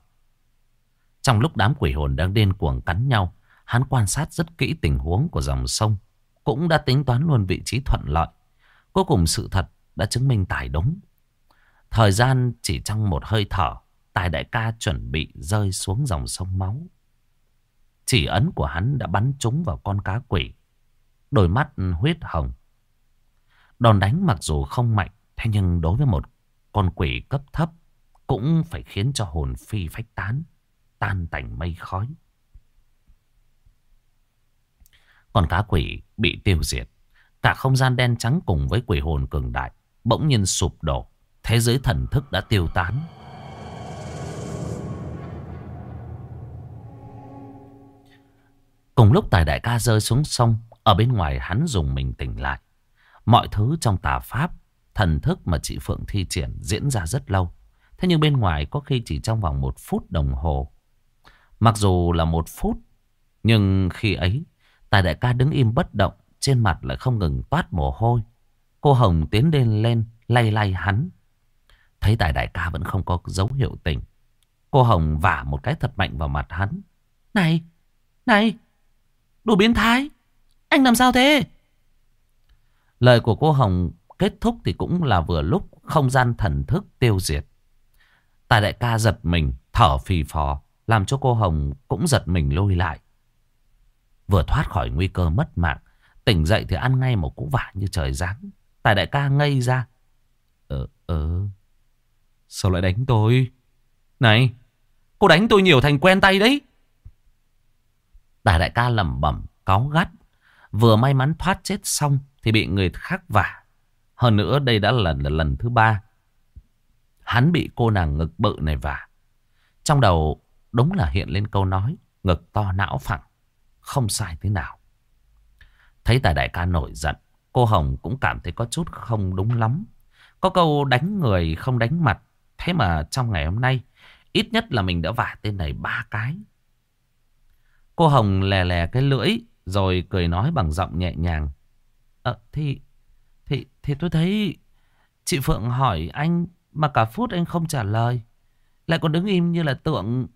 Speaker 1: Trong lúc đám quỷ hồn đang điên cuồng cắn nhau, hắn quan sát rất kỹ tình huống của dòng sông. Cũng đã tính toán luôn vị trí thuận lợi. Cuối cùng sự thật đã chứng minh Tài đúng. Thời gian chỉ trong một hơi thở, Tài đại ca chuẩn bị rơi xuống dòng sông máu. Chỉ ấn của hắn đã bắn trúng vào con cá quỷ. Đôi mắt huyết hồng. Đòn đánh mặc dù không mạnh, thế nhưng đối với một con quỷ cấp thấp cũng phải khiến cho hồn phi phách tán, tan tành mây khói. Còn cá quỷ bị tiêu diệt. Cả không gian đen trắng cùng với quỷ hồn cường đại bỗng nhiên sụp đổ. Thế giới thần thức đã tiêu tán. Cùng lúc tài đại ca rơi xuống sông, ở bên ngoài hắn dùng mình tỉnh lại. Mọi thứ trong tà pháp, thần thức mà chị Phượng thi triển diễn ra rất lâu. Thế nhưng bên ngoài có khi chỉ trong vòng một phút đồng hồ. Mặc dù là một phút, nhưng khi ấy, tài đại ca đứng im bất động, trên mặt lại không ngừng toát mồ hôi. Cô Hồng tiến lên lên, lay lay hắn. Thấy tài đại ca vẫn không có dấu hiệu tỉnh. Cô Hồng vả một cái thật mạnh vào mặt hắn. Này, này, Đồ biến thái Anh làm sao thế Lời của cô Hồng kết thúc thì cũng là vừa lúc không gian thần thức tiêu diệt. Tài đại ca giật mình, thở phì phò, làm cho cô Hồng cũng giật mình lôi lại. Vừa thoát khỏi nguy cơ mất mạng, tỉnh dậy thì ăn ngay một cú vả như trời giáng. Tài đại ca ngây ra. Ờ, ờ, sao lại đánh tôi? Này, cô đánh tôi nhiều thành quen tay đấy. Tài đại ca lẩm bẩm, cáu gắt. Vừa may mắn thoát chết xong thì bị người khác vả. Hơn nữa đây đã là lần, là lần thứ ba. Hắn bị cô nàng ngực bự này vả. Trong đầu đúng là hiện lên câu nói ngực to não phẳng. Không sai thế nào. Thấy tài đại ca nổi giận. Cô Hồng cũng cảm thấy có chút không đúng lắm. Có câu đánh người không đánh mặt. Thế mà trong ngày hôm nay ít nhất là mình đã vả tên này ba cái. Cô Hồng lè lè cái lưỡi rồi cười nói bằng giọng nhẹ nhàng. Ờ thì, thì, thì tôi thấy chị Phượng hỏi anh mà cả phút anh không trả lời. Lại còn đứng im như là tượng.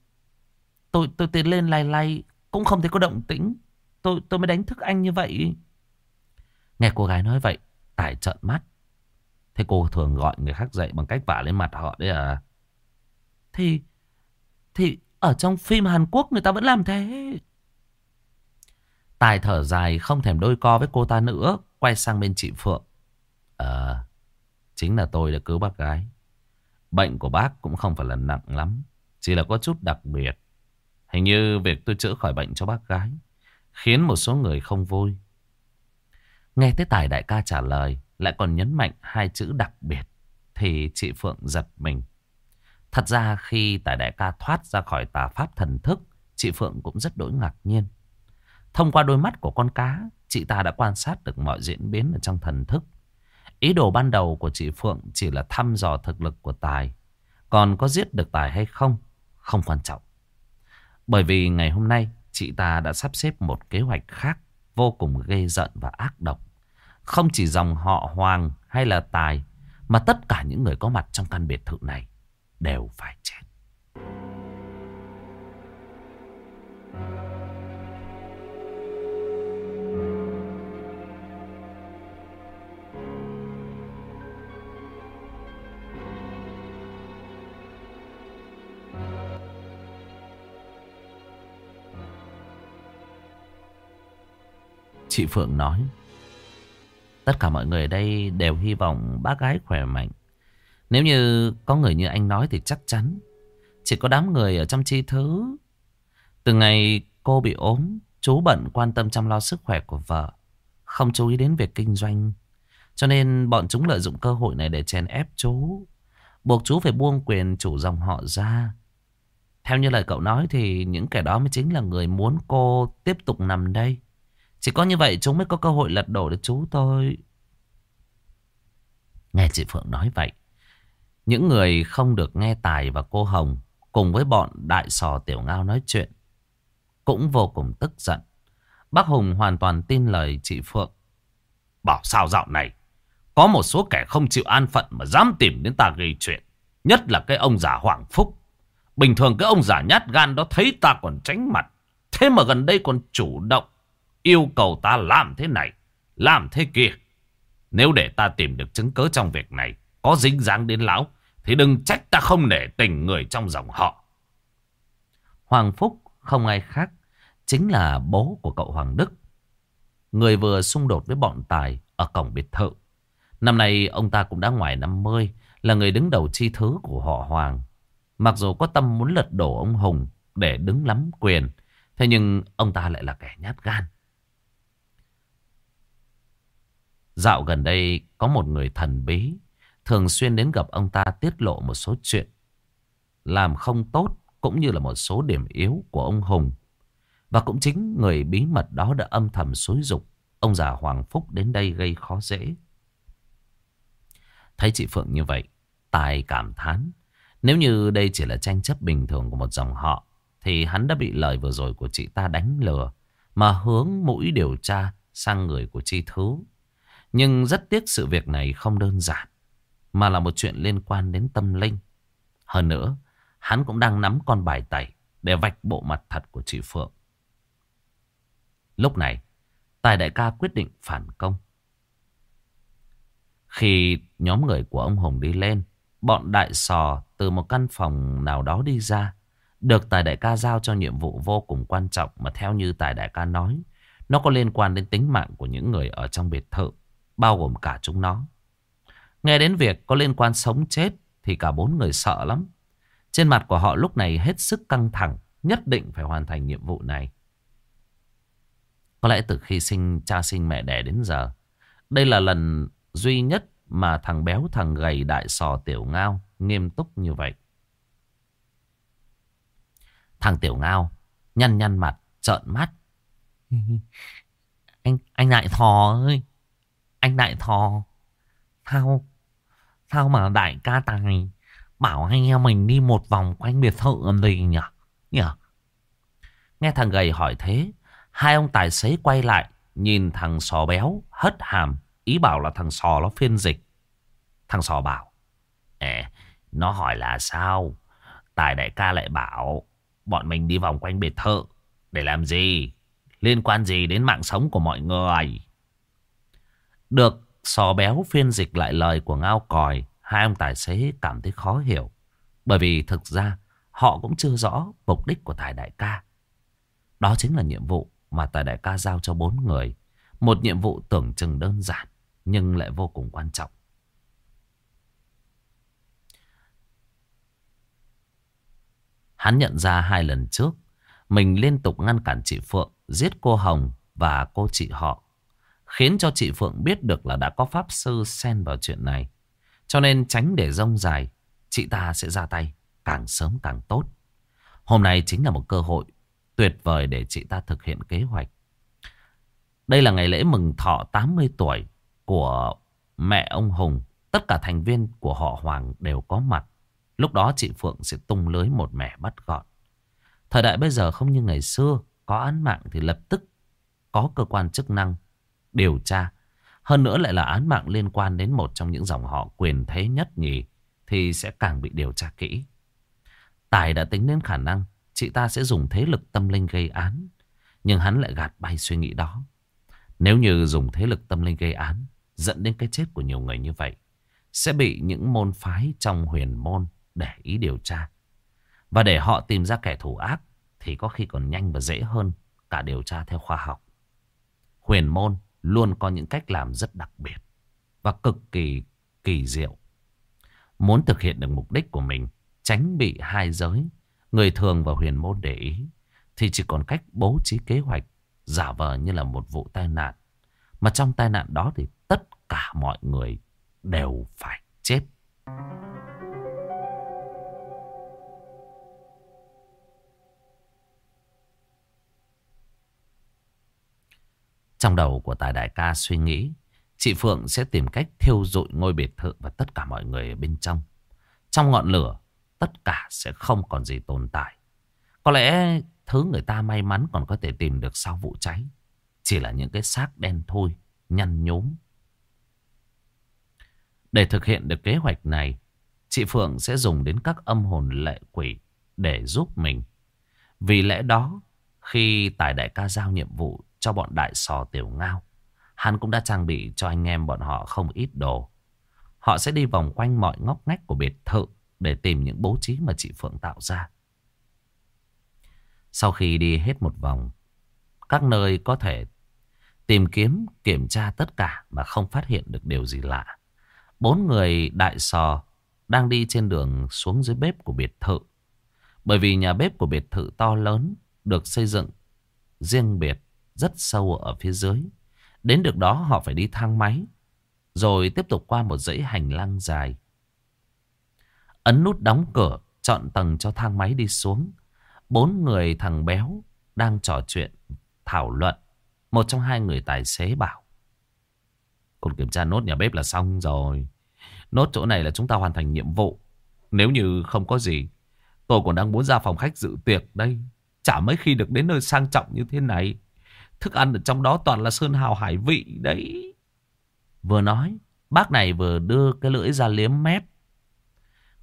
Speaker 1: Tôi tôi tiến lên lay lay cũng không thấy có động tĩnh. Tôi tôi mới đánh thức anh như vậy. Nghe cô gái nói vậy, Tài trợn mắt. Thế cô thường gọi người khác dậy bằng cách vả lên mặt họ đấy à? Thì, thì ở trong phim Hàn Quốc người ta vẫn làm thế. Tài thở dài không thèm đôi co với cô ta nữa. Quay sang bên chị Phượng. Ờ, chính là tôi đã cứu bác gái. Bệnh của bác cũng không phải là nặng lắm. Chỉ là có chút đặc biệt. Hình như việc tôi chữa khỏi bệnh cho bác gái. Khiến một số người không vui. Nghe tới Tài đại ca trả lời. Lại còn nhấn mạnh hai chữ đặc biệt. Thì chị Phượng giật mình. Thật ra khi Tài đại ca thoát ra khỏi tà pháp thần thức. Chị Phượng cũng rất đổi ngạc nhiên. Thông qua đôi mắt của con cá, chị ta đã quan sát được mọi diễn biến ở trong thần thức. Ý đồ ban đầu của chị Phượng chỉ là thăm dò thực lực của Tài. Còn có giết được Tài hay không, không quan trọng. Bởi vì ngày hôm nay, chị ta đã sắp xếp một kế hoạch khác vô cùng ghê giận và ác độc. Không chỉ dòng họ Hoàng hay là Tài, mà tất cả những người có mặt trong căn biệt thự này đều phải chết. Chị Phượng nói. Tất cả mọi người ở đây đều hy vọng bác gái khỏe mạnh. Nếu như có người như anh nói thì chắc chắn. Chỉ có đám người ở trong chi thứ. Từ ngày cô bị ốm, chú bận quan tâm chăm lo sức khỏe của vợ. Không chú ý đến việc kinh doanh. Cho nên bọn chúng lợi dụng cơ hội này để chèn ép chú. Buộc chú phải buông quyền chủ dòng họ ra. Theo như lời cậu nói thì những kẻ đó mới chính là người muốn cô tiếp tục nằm đây. Chỉ có như vậy chúng mới có cơ hội lật đổ được chú tôi. Nghe chị Phượng nói vậy. Những người không được nghe Tài và cô Hồng cùng với bọn đại sò tiểu ngao nói chuyện. Cũng vô cùng tức giận. Bác Hùng hoàn toàn tin lời chị Phượng. Bảo sao dạo này, có một số kẻ không chịu an phận mà dám tìm đến ta gây chuyện. Nhất là cái ông già Hoàng Phúc. Bình thường cái ông già nhát gan đó thấy ta còn tránh mặt. Thế mà gần đây còn chủ động yêu cầu ta làm thế này, làm thế kia. Nếu để ta tìm được chứng cứ trong việc này, có dính dáng đến lão, thì đừng trách ta không nể tình người trong dòng họ. Hoàng Phúc không ai khác, chính là bố của cậu Hoàng Đức. Người vừa xung đột với bọn Tài ở cổng biệt thự. Năm nay ông ta cũng đã ngoài 50, là người đứng đầu chi thứ của họ Hoàng. Mặc dù có tâm muốn lật đổ ông Hùng để đứng lắm quyền, thế nhưng ông ta lại là kẻ nhát gan. Dạo gần đây có một người thần bí thường xuyên đến gặp ông ta tiết lộ một số chuyện làm không tốt cũng như là một số điểm yếu của ông Hùng. Và cũng chính người bí mật đó đã âm thầm xúi dục ông già Hoàng Phúc đến đây gây khó dễ. Thấy chị Phượng như vậy, Tài cảm thán. Nếu như đây chỉ là tranh chấp bình thường của một dòng họ, thì hắn đã bị lời vừa rồi của chị ta đánh lừa, mà hướng mũi điều tra sang người của Chi Thứ. Nhưng rất tiếc sự việc này không đơn giản, mà là một chuyện liên quan đến tâm linh. Hơn nữa, hắn cũng đang nắm con bài tẩy để vạch bộ mặt thật của chị Phượng. Lúc này, Tài đại ca quyết định phản công. Khi nhóm người của ông Hùng đi lên, bọn đại sò từ một căn phòng nào đó đi ra, được Tài đại ca giao cho nhiệm vụ vô cùng quan trọng mà theo như Tài đại ca nói, nó có liên quan đến tính mạng của những người ở trong biệt thự, bao gồm cả chúng nó. Nghe đến việc có liên quan sống chết thì cả bốn người sợ lắm. Trên mặt của họ lúc này hết sức căng thẳng, nhất định phải hoàn thành nhiệm vụ này. Có lẽ từ khi sinh cha sinh mẹ đẻ đến giờ, đây là lần duy nhất mà thằng béo thằng gầy đại sò tiểu ngao nghiêm túc như vậy. Thằng tiểu ngao nhăn nhăn mặt, trợn mắt. anh anh lại thò ơi, anh đại thò, sao sao mà đại ca tài bảo anh em mình đi một vòng quanh biệt thự làm gì nhỉ? nhỉ? Nghe thằng gầy hỏi thế, hai ông tài xế quay lại nhìn thằng sò béo hất hàm Ý bảo là thằng sò nó phiên dịch. Thằng sò bảo. Ê, nó hỏi là sao? Tài đại ca lại bảo. Bọn mình đi vòng quanh biệt thự. Để làm gì? Liên quan gì đến mạng sống của mọi người? Được sò béo phiên dịch lại lời của ngao còi. Hai ông tài xế cảm thấy khó hiểu. Bởi vì thực ra họ cũng chưa rõ mục đích của Tài Đại ca. Đó chính là nhiệm vụ mà Tài Đại ca giao cho bốn người. Một nhiệm vụ tưởng chừng đơn giản nhưng lại vô cùng quan trọng. Hắn nhận ra hai lần trước, mình liên tục ngăn cản chị Phượng giết cô Hồng và cô chị họ. Khiến cho chị Phượng biết được là đã có pháp sư xen vào chuyện này. Cho nên tránh để rông dài, chị ta sẽ ra tay càng sớm càng tốt. Hôm nay chính là một cơ hội tuyệt vời để chị ta thực hiện kế hoạch. Đây là ngày lễ mừng thọ 80 tuổi của mẹ ông Hùng, tất cả thành viên của họ Hoàng đều có mặt. Lúc đó chị Phượng sẽ tung lưới một mẻ bắt gọn. Thời đại bây giờ không như ngày xưa, có án mạng thì lập tức có cơ quan chức năng điều tra. Hơn nữa lại là án mạng liên quan đến một trong những dòng họ quyền thế nhất nhì, thì sẽ càng bị điều tra kỹ. Tài đã tính đến khả năng chị ta sẽ dùng thế lực tâm linh gây án. Nhưng hắn lại gạt bay suy nghĩ đó. Nếu như dùng thế lực tâm linh gây án, dẫn đến cái chết của nhiều người như vậy, sẽ bị những môn phái trong huyền môn để ý điều tra. Và để họ tìm ra kẻ thù ác, thì có khi còn nhanh và dễ hơn cả điều tra theo khoa học. Huyền môn luôn có những cách làm rất đặc biệt và cực kỳ kỳ diệu. Muốn thực hiện được mục đích của mình, tránh bị hai giới, người thường và huyền môn để ý, thì chỉ còn cách bố trí kế hoạch giả vờ như là một vụ tai nạn. Mà trong tai nạn đó thì tất cả mọi người đều phải chết. Trong đầu của tài đại ca suy nghĩ, chị Phượng sẽ tìm cách thiêu dụi ngôi biệt thự và tất cả mọi người ở bên trong. Trong ngọn lửa, tất cả sẽ không còn gì tồn tại. Có lẽ thứ người ta may mắn còn có thể tìm được sau vụ cháy. Chỉ là những cái xác đen thôi, nhăn nhúm. Để thực hiện được kế hoạch này, chị Phượng sẽ dùng đến các âm hồn lệ quỷ để giúp mình. Vì lẽ đó, khi Tài Đại ca giao nhiệm vụ cho bọn đại sò tiểu ngao, hắn cũng đã trang bị cho anh em bọn họ không ít đồ. Họ sẽ đi vòng quanh mọi ngóc ngách của biệt thự để tìm những bố trí mà chị Phượng tạo ra. Sau khi đi hết một vòng, các nơi có thể tìm kiếm, kiểm tra tất cả mà không phát hiện được điều gì lạ. Bốn người đại sò đang đi trên đường xuống dưới bếp của biệt thự. Bởi vì nhà bếp của biệt thự to lớn được xây dựng riêng biệt rất sâu ở phía dưới. Đến được đó họ phải đi thang máy, rồi tiếp tục qua một dãy hành lang dài. Ấn nút đóng cửa, chọn tầng cho thang máy đi xuống. Bốn người thằng béo đang trò chuyện, thảo luận. Một trong hai người tài xế bảo. Còn kiểm tra nốt nhà bếp là xong rồi. Nốt chỗ này là chúng ta hoàn thành nhiệm vụ. Nếu như không có gì, tôi còn đang muốn ra phòng khách dự tiệc đây. Chả mấy khi được đến nơi sang trọng như thế này. Thức ăn ở trong đó toàn là sơn hào hải vị đấy. Vừa nói, bác này vừa đưa cái lưỡi ra liếm mép.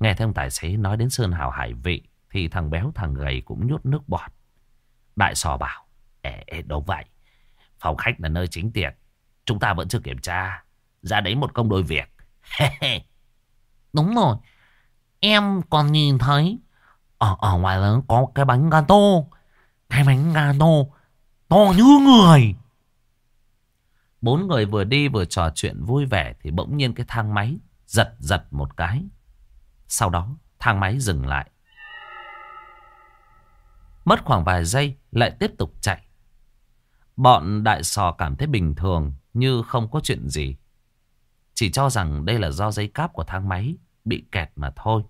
Speaker 1: Nghe theo tài xế nói đến sơn hào hải vị, thì thằng béo thằng gầy cũng nhốt nước bọt. Đại sò bảo, ê, ê đâu vậy, phòng khách là nơi chính tiệt, Chúng ta vẫn chưa kiểm tra. Ra đấy một công đôi việc.
Speaker 3: Đúng rồi. Em còn nhìn thấy ở, ở ngoài lớn có cái bánh gato. Cái bánh gato to như người.
Speaker 1: Bốn người vừa đi vừa trò chuyện vui vẻ thì bỗng nhiên cái thang máy giật giật một cái. Sau đó thang máy dừng lại. Mất khoảng vài giây lại tiếp tục chạy. Bọn đại sò cảm thấy bình thường như không có chuyện gì. Chỉ cho rằng đây là do dây cáp của thang máy bị kẹt mà thôi.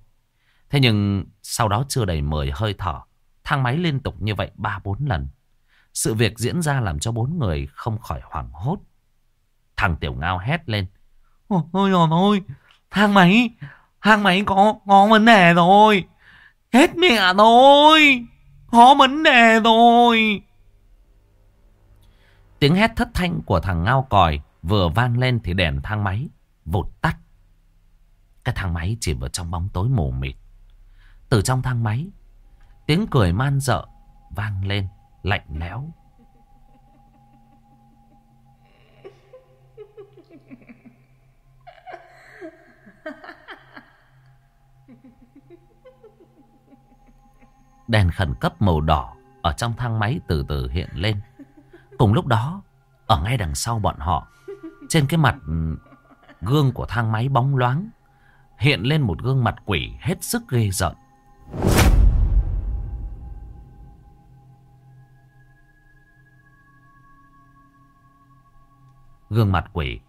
Speaker 1: Thế nhưng sau đó chưa đầy 10 hơi thở, thang máy liên tục như vậy 3-4 lần. Sự việc diễn ra làm cho bốn người không khỏi hoảng hốt. Thằng Tiểu Ngao hét lên.
Speaker 3: Ôi trời ôi, thang máy, thang máy có, có vấn đề rồi. Hết mẹ rồi, có vấn đề rồi.
Speaker 1: Tiếng hét thất thanh của thằng Ngao còi vừa vang lên thì đèn thang máy vụt tắt. Cái thang máy chìm vào trong bóng tối mù mịt. Từ trong thang máy, tiếng cười man dợ vang lên, lạnh lẽo. Đèn khẩn cấp màu đỏ ở trong thang máy từ từ hiện lên. Cùng lúc đó, ở ngay đằng sau bọn họ, trên cái mặt ừ, gương của thang máy bóng loáng, hiện lên một gương mặt quỷ hết sức ghê rợn. Gương mặt quỷ,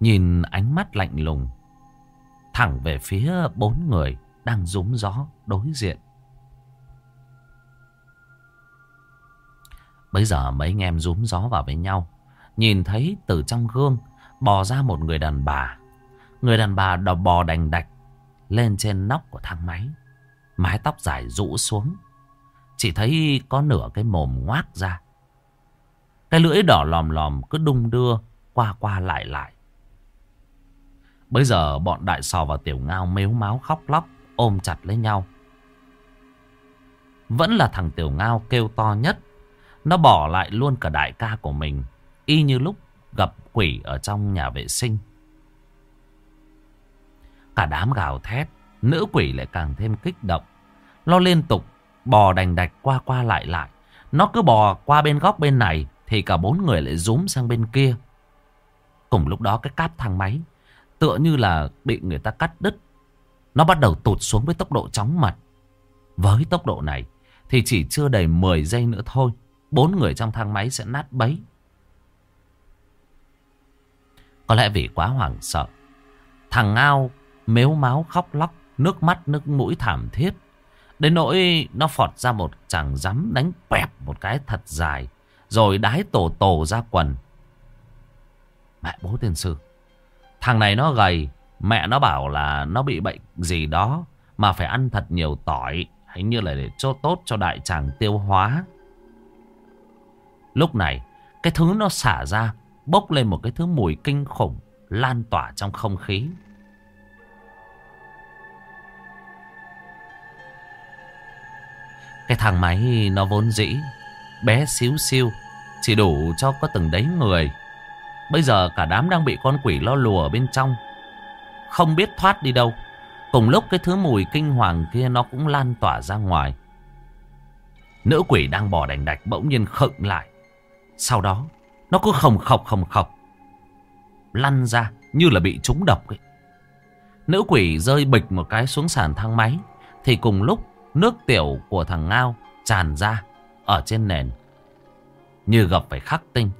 Speaker 1: nhìn ánh mắt lạnh lùng, thẳng về phía bốn người đang rúm gió đối diện. Bây giờ mấy anh em rúm gió vào với nhau. Nhìn thấy từ trong gương bò ra một người đàn bà. Người đàn bà đò bò đành đạch lên trên nóc của thang máy. Mái tóc dài rũ xuống. Chỉ thấy có nửa cái mồm ngoác ra. Cái lưỡi đỏ lòm lòm cứ đung đưa qua qua lại lại. Bây giờ bọn đại sò và tiểu ngao mếu máu khóc lóc, ôm chặt lấy nhau. Vẫn là thằng tiểu ngao kêu to nhất, nó bỏ lại luôn cả đại ca của mình. Y như lúc gặp quỷ ở trong nhà vệ sinh. Cả đám gào thét. Nữ quỷ lại càng thêm kích động. lo liên tục bò đành đạch qua qua lại lại. Nó cứ bò qua bên góc bên này. Thì cả bốn người lại rúm sang bên kia. Cùng lúc đó cái cáp thang máy. Tựa như là bị người ta cắt đứt. Nó bắt đầu tụt xuống với tốc độ chóng mặt. Với tốc độ này thì chỉ chưa đầy 10 giây nữa thôi Bốn người trong thang máy sẽ nát bấy. Có lẽ vì quá hoảng sợ. Thằng Ngao mếu máu khóc lóc, nước mắt nước mũi thảm thiết. Đến nỗi nó phọt ra một chàng rắm đánh pẹp một cái thật dài. Rồi đái tổ tổ ra quần. Mẹ bố tiên sư. Thằng này nó gầy. Mẹ nó bảo là nó bị bệnh gì đó. Mà phải ăn thật nhiều tỏi. Hình như là để cho tốt cho đại tràng tiêu hóa. Lúc này. Cái thứ nó xả ra. Bốc lên một cái thứ mùi kinh khủng. Lan tỏa trong không khí. Cái thằng máy nó vốn dĩ Bé xíu xiu, Chỉ đủ cho có từng đấy người Bây giờ cả đám đang bị con quỷ lo lùa bên trong Không biết thoát đi đâu Cùng lúc cái thứ mùi kinh hoàng kia Nó cũng lan tỏa ra ngoài Nữ quỷ đang bò đành đạch Bỗng nhiên khựng lại Sau đó, nó cứ khồng khọc khồng khọc Lăn ra như là bị trúng độc ấy. Nữ quỷ rơi bịch một cái xuống sàn thang máy Thì cùng lúc, Nước tiểu của thằng Ngao tràn ra ở trên nền. Như gặp phải khắc tinh.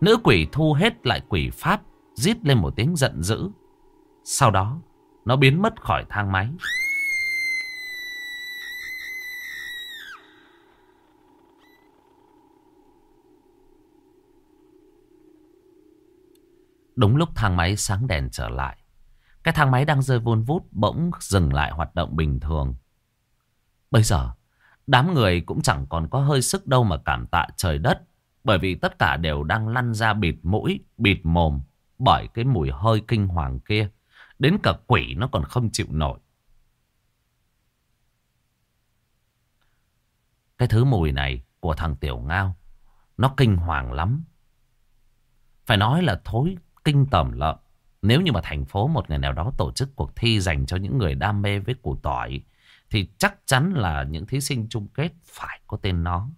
Speaker 1: Nữ quỷ thu hết lại quỷ pháp. Rít lên một tiếng giận dữ. Sau đó nó biến mất khỏi thang máy. Đúng lúc thang máy sáng đèn trở lại. Cái thang máy đang rơi vun vút bỗng dừng lại hoạt động bình thường. Bây giờ, đám người cũng chẳng còn có hơi sức đâu mà cảm tạ trời đất. Bởi vì tất cả đều đang lăn ra bịt mũi, bịt mồm bởi cái mùi hơi kinh hoàng kia. Đến cả quỷ nó còn không chịu nổi. Cái thứ mùi này của thằng Tiểu Ngao, nó kinh hoàng lắm. Phải nói là thối kinh tởm lợn. Nếu như mà thành phố một ngày nào đó tổ chức cuộc thi dành cho những người đam mê với củ tỏi thì chắc chắn là những thí sinh chung kết phải có tên nó.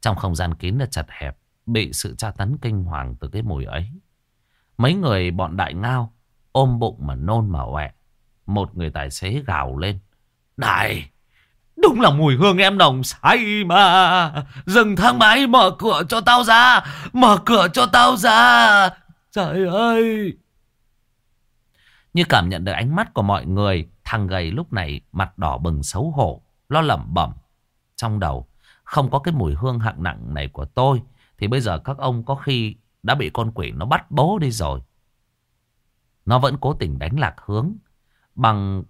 Speaker 1: Trong không gian kín là chặt hẹp, bị sự tra tấn kinh hoàng từ cái mùi ấy. Mấy người bọn đại ngao ôm bụng mà nôn mà ọe. Một người tài xế gào lên. Này, đúng là mùi hương em nồng say mà. Dừng thang máy mở cửa cho tao ra, mở cửa cho tao ra. Trời ơi! Như cảm nhận được ánh mắt của mọi người, thằng gầy lúc này mặt đỏ bừng xấu hổ, lo lẩm bẩm. Trong đầu, không có cái mùi hương hạng nặng này của tôi, thì bây giờ các ông có khi đã bị con quỷ nó bắt bố đi rồi. Nó vẫn cố tình đánh lạc hướng, bằng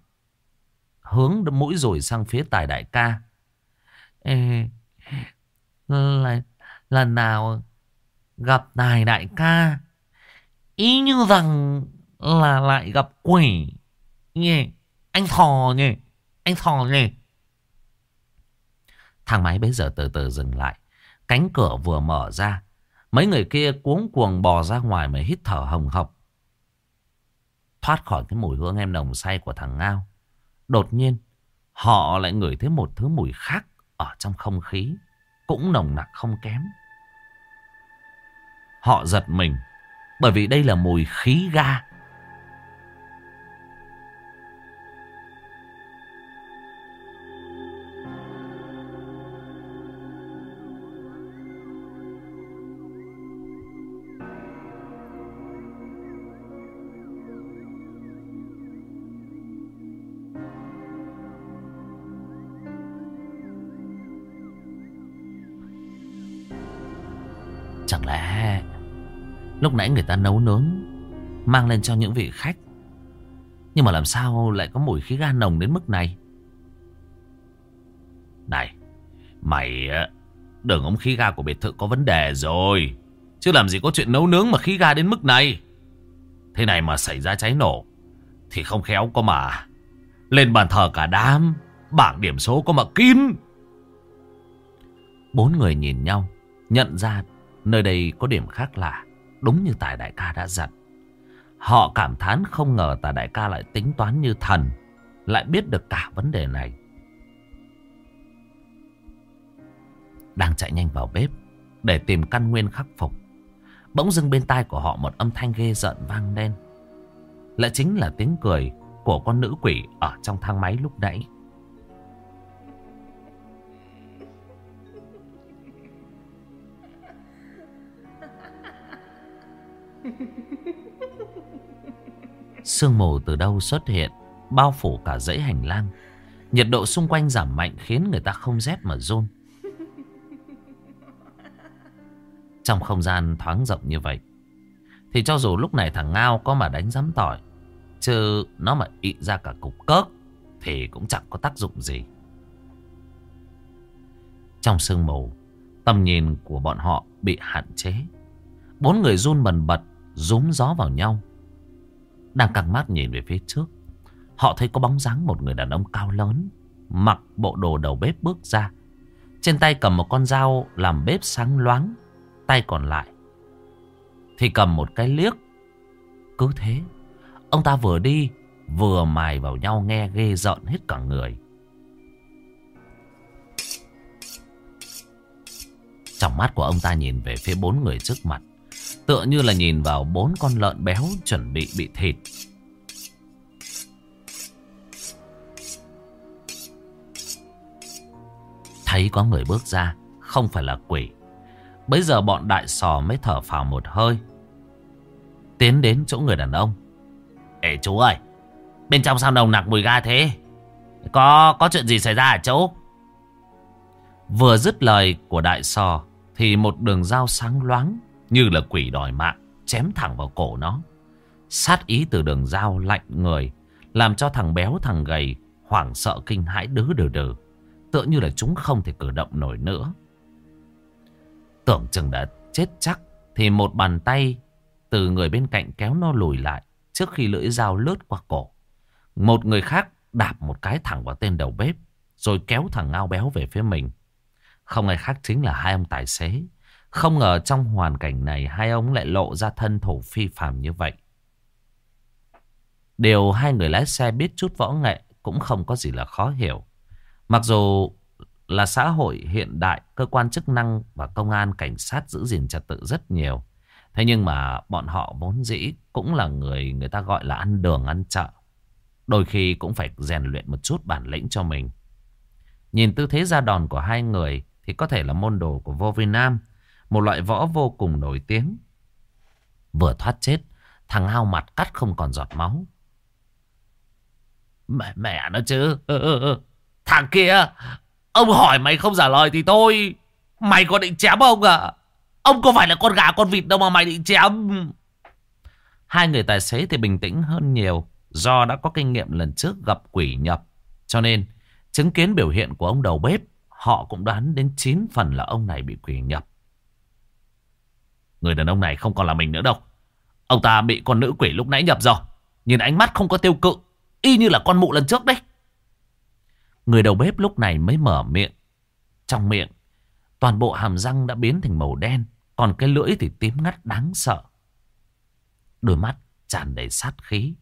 Speaker 1: hướng mũi rồi sang phía tài đại ca. Ê, lần, lần nào gặp tài đại ca, ý như rằng là lại gặp quỷ. Nhỉ, anh thò nhỉ, anh thò nhỉ. Thang máy bây giờ từ từ dừng lại. Cánh cửa vừa mở ra. Mấy người kia cuống cuồng bò ra ngoài mà hít thở hồng hộc. Thoát khỏi cái mùi hương em nồng say của thằng Ngao. Đột nhiên, họ lại ngửi thấy một thứ mùi khác ở trong không khí. Cũng nồng nặc không kém. Họ giật mình. Bởi vì đây là mùi khí ga. Lúc nãy người ta nấu nướng, Mang lên cho những vị khách. Nhưng mà làm sao lại có mùi khí ga nồng đến mức này? Này, Mày ờ, Đường ống khí ga của biệt thự có vấn đề rồi. Chứ làm gì có chuyện nấu nướng mà khí ga đến mức này? Thế này mà xảy ra cháy nổ, Thì không khéo có mà. Lên bàn thờ cả đám, Bảng điểm số có mà kín. Bốn người nhìn nhau, Nhận ra Nơi đây có điểm khác lạ. Đúng như Tài Đại ca đã dặn. Họ cảm thán không ngờ Tài Đại ca lại tính toán như thần, Lại biết được cả vấn đề này. Đang chạy nhanh vào bếp Để tìm căn nguyên khắc phục, Bỗng dưng bên tai của họ một âm thanh ghê giận vang lên. Lại chính là tiếng cười Của con nữ quỷ ở trong thang máy lúc nãy. Sương mù từ đâu xuất hiện, Bao phủ cả dãy hành lang. Nhiệt độ xung quanh giảm mạnh Khiến người ta không rét mà run. Trong không gian thoáng rộng như vậy, Thì cho dù lúc này thằng Ngao có mà đánh giấm tỏi, Chứ nó mà ị ra cả cục cớc Thì cũng chẳng có tác dụng gì. Trong sương mù, Tầm nhìn của bọn họ bị hạn chế. Bốn người run bần bật Rúm gió vào nhau. Đang căng mắt nhìn về phía trước, Họ thấy có bóng dáng một người đàn ông cao lớn, Mặc bộ đồ đầu bếp bước ra. Trên tay cầm một con dao Làm bếp sáng loáng, Tay còn lại Thì cầm một cái liếc. Cứ thế, Ông ta vừa đi, Vừa mài vào nhau nghe ghê rợn hết cả người. Trong mắt của ông ta nhìn về phía bốn người trước mặt Tựa như là nhìn vào bốn con lợn béo chuẩn bị bị thịt. Thấy có người bước ra, Không phải là quỷ. Bây giờ bọn đại sò mới thở phào một hơi. Tiến đến chỗ người đàn ông. Ê, chú ơi, Bên trong sao nồng nặc mùi ga thế? Có có chuyện gì xảy ra hả chú? Vừa dứt lời của đại sò, Thì một đường dao sáng loáng như là quỷ đòi mạng, Chém thẳng vào cổ nó. Sát ý từ đường dao lạnh người, Làm cho thằng béo thằng gầy Hoảng sợ kinh hãi đứ đừ đừ, Tựa như là chúng không thể cử động nổi nữa. Tưởng chừng đã chết chắc, Thì một bàn tay Từ người bên cạnh kéo nó lùi lại Trước khi lưỡi dao lướt qua cổ. Một người khác đạp một cái thẳng vào tên đầu bếp, Rồi kéo thằng ngao béo về phía mình. Không ai khác chính là hai ông tài xế. Không ngờ trong hoàn cảnh này Hai ông lại lộ ra thân thủ phi phàm như vậy Điều hai người lái xe biết chút võ nghệ Cũng không có gì là khó hiểu Mặc dù là xã hội hiện đại, cơ quan chức năng và công an cảnh sát giữ gìn trật tự rất nhiều. Thế nhưng mà bọn họ vốn dĩ cũng là người người ta gọi là ăn đường ăn chợ. Đôi khi cũng phải rèn luyện một chút bản lĩnh cho mình. Nhìn tư thế ra đòn của hai người thì có thể là môn đồ của vô vi nam. Một loại võ vô cùng nổi tiếng. Vừa thoát chết, thằng hao mặt cắt không còn giọt máu. Mẹ, mẹ nó chứ. Thằng kia, ông hỏi mày không trả lời thì thôi. Mày có định chém ông à? Ông có phải là con gà con vịt đâu mà mày định chém. Hai người tài xế thì bình tĩnh hơn nhiều. Do đã có kinh nghiệm lần trước gặp quỷ nhập. Cho nên, chứng kiến biểu hiện của ông đầu bếp, họ cũng đoán đến 9 phần là ông này bị quỷ nhập. Người đàn ông này không còn là mình nữa đâu. Ông ta bị con nữ quỷ lúc nãy nhập rồi. Nhìn ánh mắt không có tiêu cự. Y như là con mụ lần trước đấy. Người đầu bếp lúc này mới mở miệng. Trong miệng, toàn bộ hàm răng đã biến thành màu đen. Còn cái lưỡi thì tím ngắt đáng sợ. Đôi mắt tràn đầy sát khí.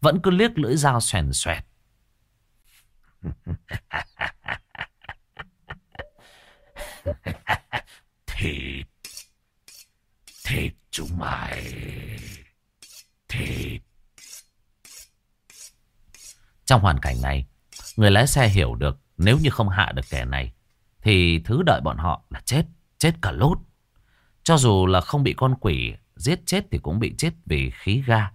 Speaker 1: Vẫn cứ liếc lưỡi dao xoèn xoẹt. thịt. Thịt chúng mày. Thịt. Trong hoàn cảnh này, người lái xe hiểu được nếu như không hạ được kẻ này, thì thứ đợi bọn họ là chết, chết cả lốt. Cho dù là không bị con quỷ giết chết thì cũng bị chết vì khí ga.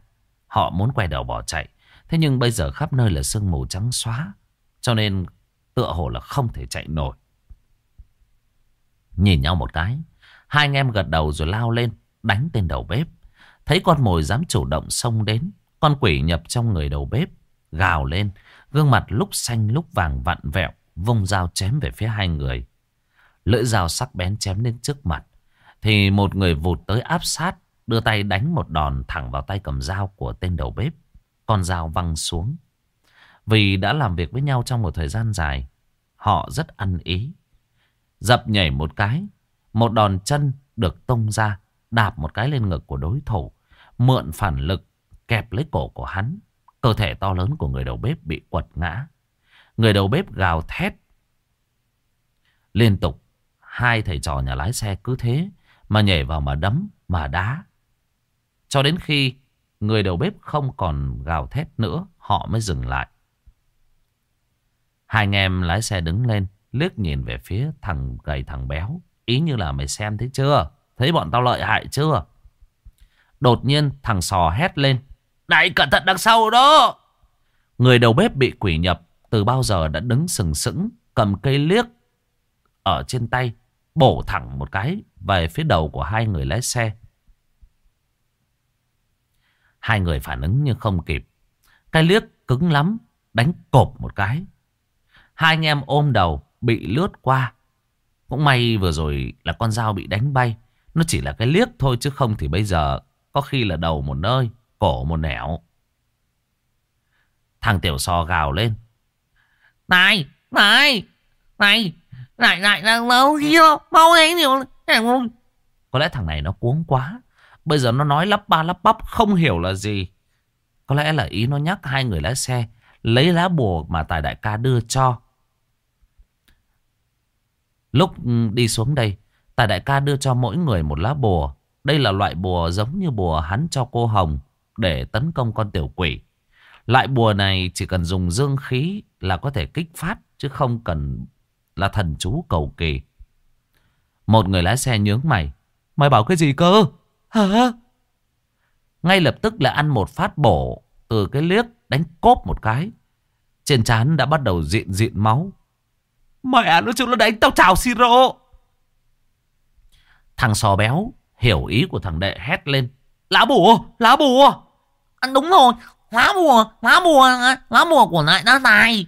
Speaker 1: Họ muốn quay đầu bỏ chạy. Thế nhưng bây giờ khắp nơi là sương mù trắng xóa. Cho nên tựa hồ là không thể chạy nổi. Nhìn nhau một cái. Hai anh em gật đầu rồi lao lên. Đánh tên đầu bếp. Thấy con mồi dám chủ động xông đến. Con quỷ nhập trong người đầu bếp. Gào lên. Gương mặt lúc xanh lúc vàng vặn vẹo. Vung dao chém về phía hai người. Lưỡi dao sắc bén chém đến trước mặt. Thì một người vụt tới áp sát. Đưa tay đánh một đòn thẳng vào tay cầm dao của tên đầu bếp. Con dao văng xuống. Vì đã làm việc với nhau trong một thời gian dài. Họ rất ăn ý. Dập nhảy một cái. Một đòn chân được tung ra. Đạp một cái lên ngực của đối thủ. Mượn phản lực kẹp lấy cổ của hắn. Cơ thể to lớn của người đầu bếp bị quật ngã. Người đầu bếp gào thét. Liên tục. Hai thầy trò nhà lái xe cứ thế. Mà nhảy vào mà đấm, mà đá. Cho đến khi người đầu bếp không còn gào thét nữa, họ mới dừng lại. Hai anh em lái xe đứng lên, liếc nhìn về phía thằng gầy thằng béo. Ý như là mày xem thấy chưa? Thấy bọn tao lợi hại chưa? Đột nhiên thằng sò hét lên. Này cẩn thận đằng sau đó. Người đầu bếp bị quỷ nhập từ bao giờ đã đứng sừng sững cầm cây liếc ở trên tay bổ thẳng một cái về phía đầu của hai người lái xe. Hai người phản ứng nhưng không kịp. Cái liếc cứng lắm, đánh cộp một cái. Hai anh em ôm đầu, bị lướt qua. Cũng may vừa rồi là con dao bị đánh bay. Nó chỉ là cái liếc thôi chứ không thì bây giờ có khi là đầu một nơi, cổ một nẻo. Thằng tiểu so gào lên.
Speaker 3: Này, này, này, này, này, này, mau kia, mau đến nhiều.
Speaker 1: Có lẽ thằng này nó cuống quá. Bây giờ nó nói lắp ba lắp bắp không hiểu là gì. Có lẽ là ý nó nhắc hai người lái xe lấy lá bùa mà Tài Đại ca đưa cho. Lúc ừ, đi xuống đây, Tài Đại ca đưa cho mỗi người một lá bùa. Đây là loại bùa giống như bùa hắn cho cô Hồng để tấn công con tiểu quỷ. Loại bùa này chỉ cần dùng dương khí là có thể kích phát chứ không cần là thần chú cầu kỳ. Một người lái xe nhướng mày. Mày bảo cái gì cơ? Hả? Ngay lập tức là ăn một phát bổ từ cái liếc đánh cốp một cái. Trên trán đã bắt đầu diện diện máu.
Speaker 3: Mẹ nó chúng nó đánh tao chào siro.
Speaker 1: Thằng sò béo hiểu ý của thằng đệ hét lên.
Speaker 3: Lá bùa, lá bùa. À, đúng rồi, lá bùa, lá bùa, lá bùa của lại đã tài.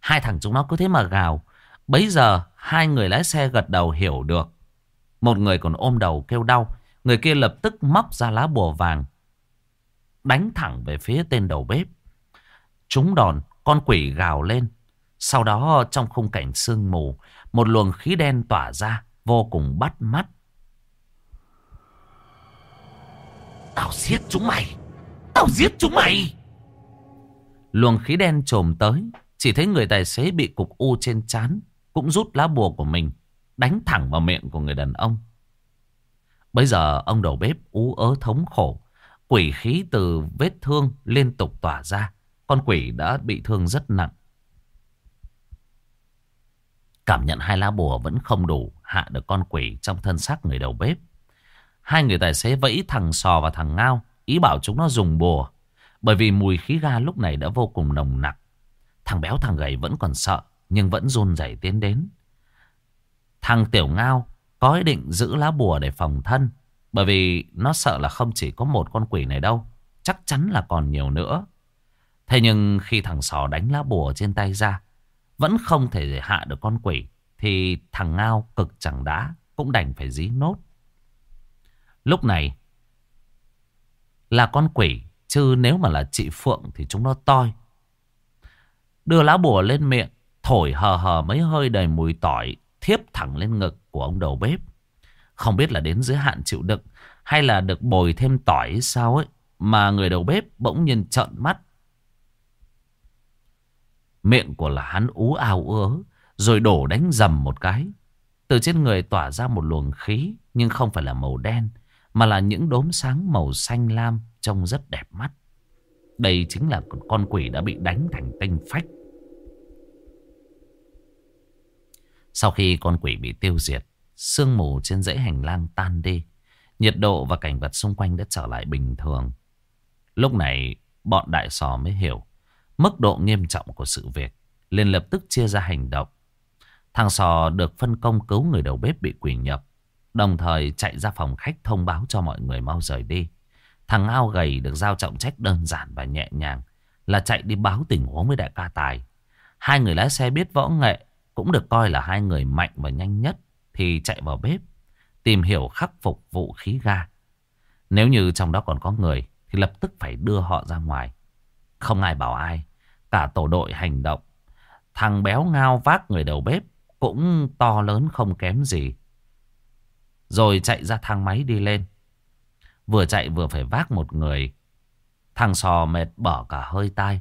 Speaker 1: Hai thằng chúng nó cứ thế mà gào. Bấy giờ hai người lái xe gật đầu hiểu được. Một người còn ôm đầu kêu đau. Người kia lập tức móc ra lá bùa vàng. Đánh thẳng về phía tên đầu bếp. Chúng đòn, con quỷ gào lên. Sau đó trong khung cảnh sương mù, một luồng khí đen tỏa ra, vô cùng bắt mắt.
Speaker 3: Tao giết chúng mày! Tao giết chúng mày!
Speaker 1: Luồng khí đen trồm tới, chỉ thấy người tài xế bị cục u trên chán, cũng rút lá bùa của mình, đánh thẳng vào miệng của người đàn ông. Bây giờ ông đầu bếp ú ớ thống khổ, quỷ khí từ vết thương liên tục tỏa ra. Con quỷ đã bị thương rất nặng. Cảm nhận hai lá bùa vẫn không đủ hạ được con quỷ trong thân xác người đầu bếp. Hai người tài xế vẫy thằng sò và thằng ngao, ý bảo chúng nó dùng bùa. Bởi vì mùi khí ga lúc này đã vô cùng nồng nặc. Thằng béo thằng gầy vẫn còn sợ, nhưng vẫn run rẩy tiến đến. Thằng tiểu ngao có ý định giữ lá bùa để phòng thân. Bởi vì nó sợ là không chỉ có một con quỷ này đâu. Chắc chắn là còn nhiều nữa. Thế nhưng khi thằng sò đánh lá bùa trên tay ra. Vẫn không thể hạ được con quỷ. Thì thằng ngao cực chẳng đã. Cũng đành phải dí nốt. Lúc này, là con quỷ. Chứ nếu mà là chị Phượng thì chúng nó toi. Đưa lá bùa lên miệng. Thổi hờ hờ mấy hơi đầy mùi tỏi. Thiếp thẳng lên ngực của ông đầu bếp. Không biết là đến giới hạn chịu đựng, hay là được bồi thêm tỏi sao ấy. Mà người đầu bếp bỗng nhiên trợn mắt. Miệng của là hắn ú ao ứa rồi đổ đánh dầm một cái. Từ trên người tỏa ra một luồng khí nhưng không phải là màu đen mà là những đốm sáng màu xanh lam trông rất đẹp mắt. Đây chính là con quỷ đã bị đánh thành tinh phách. Sau khi con quỷ bị tiêu diệt, sương mù trên dãy hành lang tan đi. Nhiệt độ và cảnh vật xung quanh đã trở lại bình thường. Lúc này, bọn đại sò mới hiểu mức độ nghiêm trọng của sự việc. liền lập tức chia ra hành động. Thằng sò được phân công cứu người đầu bếp bị quỷ nhập. Đồng thời chạy ra phòng khách thông báo cho mọi người mau rời đi. Thằng ao gầy được giao trọng trách đơn giản và nhẹ nhàng, là chạy đi báo tình huống với đại ca Tài. Hai người lái xe biết võ nghệ, cũng được coi là hai người mạnh và nhanh nhất, thì chạy vào bếp, tìm hiểu khắc phục vũ khí ga. Nếu như trong đó còn có người, thì lập tức phải đưa họ ra ngoài. Không ai bảo ai, cả tổ đội hành động. Thằng béo ngao vác người đầu bếp cũng to lớn không kém gì. Rồi chạy ra thang máy đi lên. Vừa chạy vừa phải vác một người. Thằng sò mệt bỏ cả hơi tai.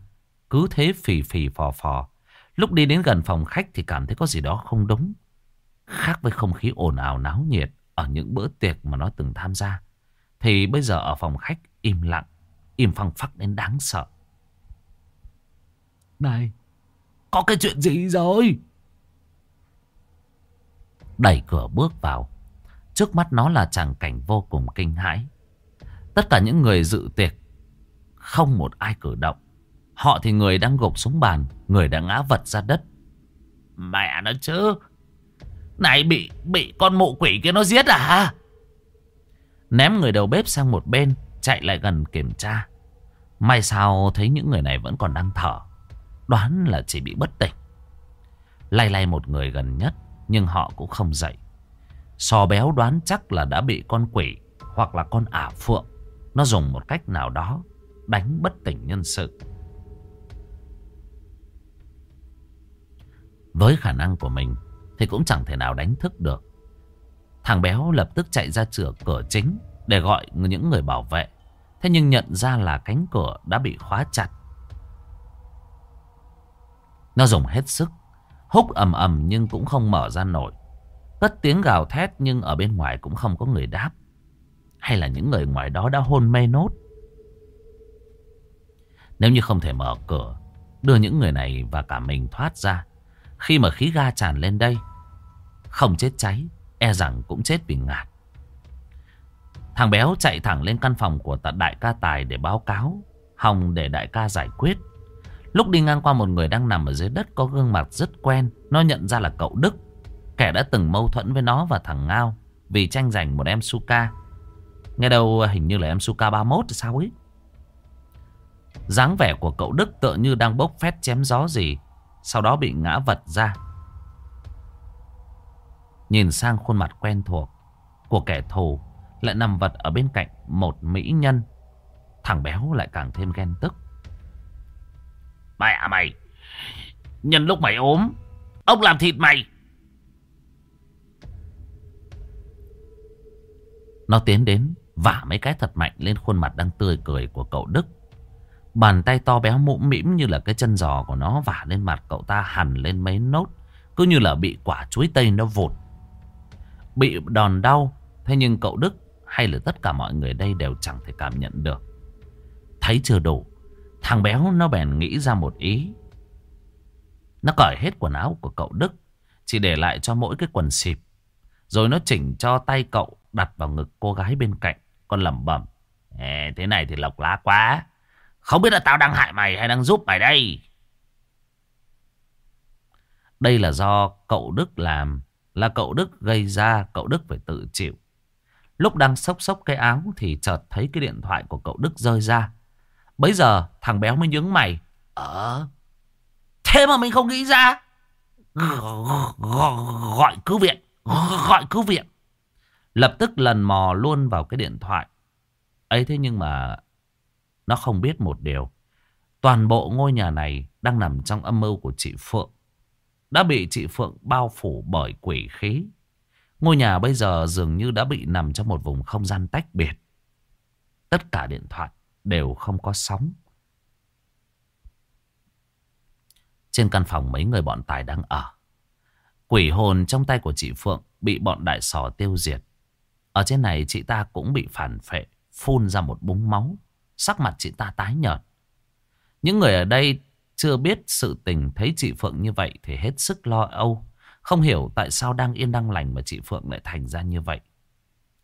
Speaker 1: Cứ thế phì phì phò phò. Lúc đi đến gần phòng khách thì cảm thấy có gì đó không đúng. Khác với không khí ồn ào náo nhiệt ở những bữa tiệc mà nó từng tham gia. Thì bây giờ ở phòng khách im lặng, im phăng phắc đến đáng sợ.
Speaker 3: Này, có cái chuyện gì rồi?
Speaker 1: Đẩy cửa bước vào. Trước mắt nó là tràng cảnh vô cùng kinh hãi. Tất cả những người dự tiệc không một ai cử động. Họ thì người đang gục xuống bàn, người đã ngã vật ra đất. Mẹ nó chứ. Này bị bị con mụ quỷ kia nó giết à? Ném người đầu bếp sang một bên, chạy lại gần kiểm tra. May sao thấy những người này vẫn còn đang thở. Đoán là chỉ bị bất tỉnh. Lay lay một người gần nhất, nhưng họ cũng không dậy. Sò béo đoán chắc là đã bị con quỷ hoặc là con ả phượng. Nó dùng một cách nào đó đánh bất tỉnh nhân sự. Với khả năng của mình thì cũng chẳng thể nào đánh thức được. Thằng béo lập tức chạy ra chữa cửa chính để gọi những người bảo vệ. Thế nhưng nhận ra là cánh cửa đã bị khóa chặt. Nó dùng hết sức, húc ầm ầm nhưng cũng không mở ra nổi. Cất tiếng gào thét nhưng ở bên ngoài cũng không có người đáp. Hay là những người ngoài đó đã hôn mê nốt. Nếu như không thể mở cửa, đưa những người này và cả mình thoát ra. Khi mà khí ga tràn lên đây, không chết cháy, e rằng cũng chết vì ngạt. Thằng béo chạy thẳng lên căn phòng của đại ca Tài để báo cáo. Hồng để đại ca giải quyết. Lúc đi ngang qua một người đang nằm ở dưới đất có gương mặt rất quen. Nó nhận ra là cậu Đức. Kẻ đã từng mâu thuẫn với nó và thằng Ngao. Vì tranh giành một em Suka. Nghe đầu hình như là em Suka 31 thì sao ấy. dáng vẻ của cậu Đức tựa như đang bốc phét chém gió gì. Sau đó bị ngã vật ra. Nhìn sang khuôn mặt quen thuộc của kẻ thù, lại nằm vật ở bên cạnh một mỹ nhân. Thằng béo lại càng thêm ghen tức. Mẹ mày, nhân lúc mày ốm, ông làm thịt mày. Nó tiến đến vả mấy cái thật mạnh lên khuôn mặt đang tươi cười của cậu Đức. Bàn tay to béo mũm mĩm như là cái chân giò của nó vả lên mặt cậu ta hẳn lên mấy nốt. Cứ như là bị quả chuối tây nó vụt. Bị đòn đau. Thế nhưng cậu Đức hay là tất cả mọi người đây đều chẳng thể cảm nhận được. Thấy chưa đủ, thằng béo nó bèn nghĩ ra một ý. Nó cởi hết quần áo của cậu Đức, chỉ để lại cho mỗi cái quần xịp. Rồi nó chỉnh cho tay cậu đặt vào ngực cô gái bên cạnh, con lẩm bẩm. Ê, thế này thì lộc lá quá. Không biết là tao đang hại mày hay đang giúp mày đây. Đây là do cậu Đức làm, là cậu Đức gây ra, cậu Đức phải tự chịu. Lúc đang xốc xốc cái áo thì chợt thấy cái điện thoại của cậu Đức rơi ra. Bấy giờ thằng béo mới nhướng mày. Ờ, thế mà mình không nghĩ ra. Gọi cứu viện, gọi cứu viện. Lập tức lần mò luôn vào cái điện thoại. ấy thế nhưng mà nó không biết một điều. Toàn bộ ngôi nhà này đang nằm trong âm mưu của chị Phượng. Đã bị chị Phượng bao phủ bởi quỷ khí. Ngôi nhà bây giờ dường như đã bị nằm trong một vùng không gian tách biệt. Tất cả điện thoại đều không có sóng. Trên căn phòng mấy người bọn Tài đang ở. Quỷ hồn trong tay của chị Phượng bị bọn đại sò tiêu diệt. Ở trên này chị ta cũng bị phản phệ, phun ra một búng máu. Sắc mặt chị ta tái nhợt. Những người ở đây chưa biết sự tình thấy chị Phượng như vậy thì hết sức lo âu. Không hiểu tại sao đang yên đang lành mà chị Phượng lại thành ra như vậy.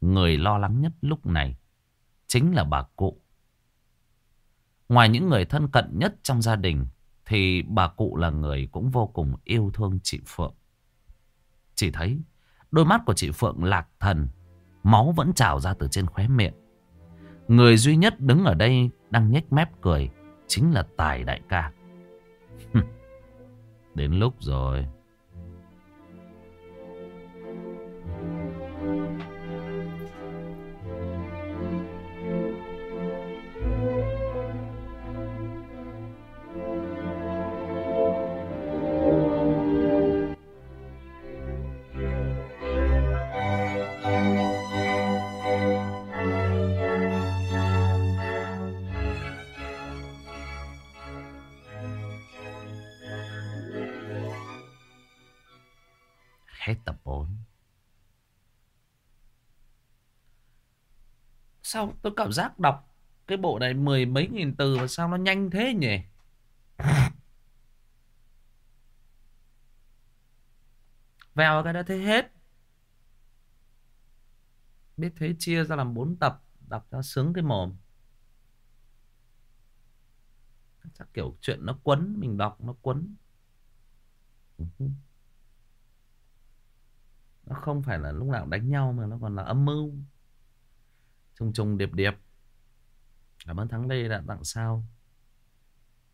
Speaker 1: Người lo lắng nhất lúc này chính là bà cụ. Ngoài những người thân cận nhất trong gia đình thì bà cụ là người cũng vô cùng yêu thương chị Phượng. Chỉ thấy đôi mắt của chị Phượng lạc thần, máu vẫn trào ra từ trên khóe miệng. Người duy nhất đứng ở đây đang nhếch mép cười chính là Tài đại ca. Đến lúc rồi. Sao tôi cảm giác đọc Cái bộ này mười mấy nghìn từ Mà sao nó nhanh thế nhỉ? Vèo cái đã thấy hết. Biết thế chia ra làm 4 tập Đọc cho sướng cái mồm. Chắc kiểu chuyện nó quấn Mình đọc nó quấn. Nó không phải là lúc nào đánh nhau Mà nó còn là âm mưu Trùng trùng điệp điệp Cảm ơn Thắng Lê đã tặng sao.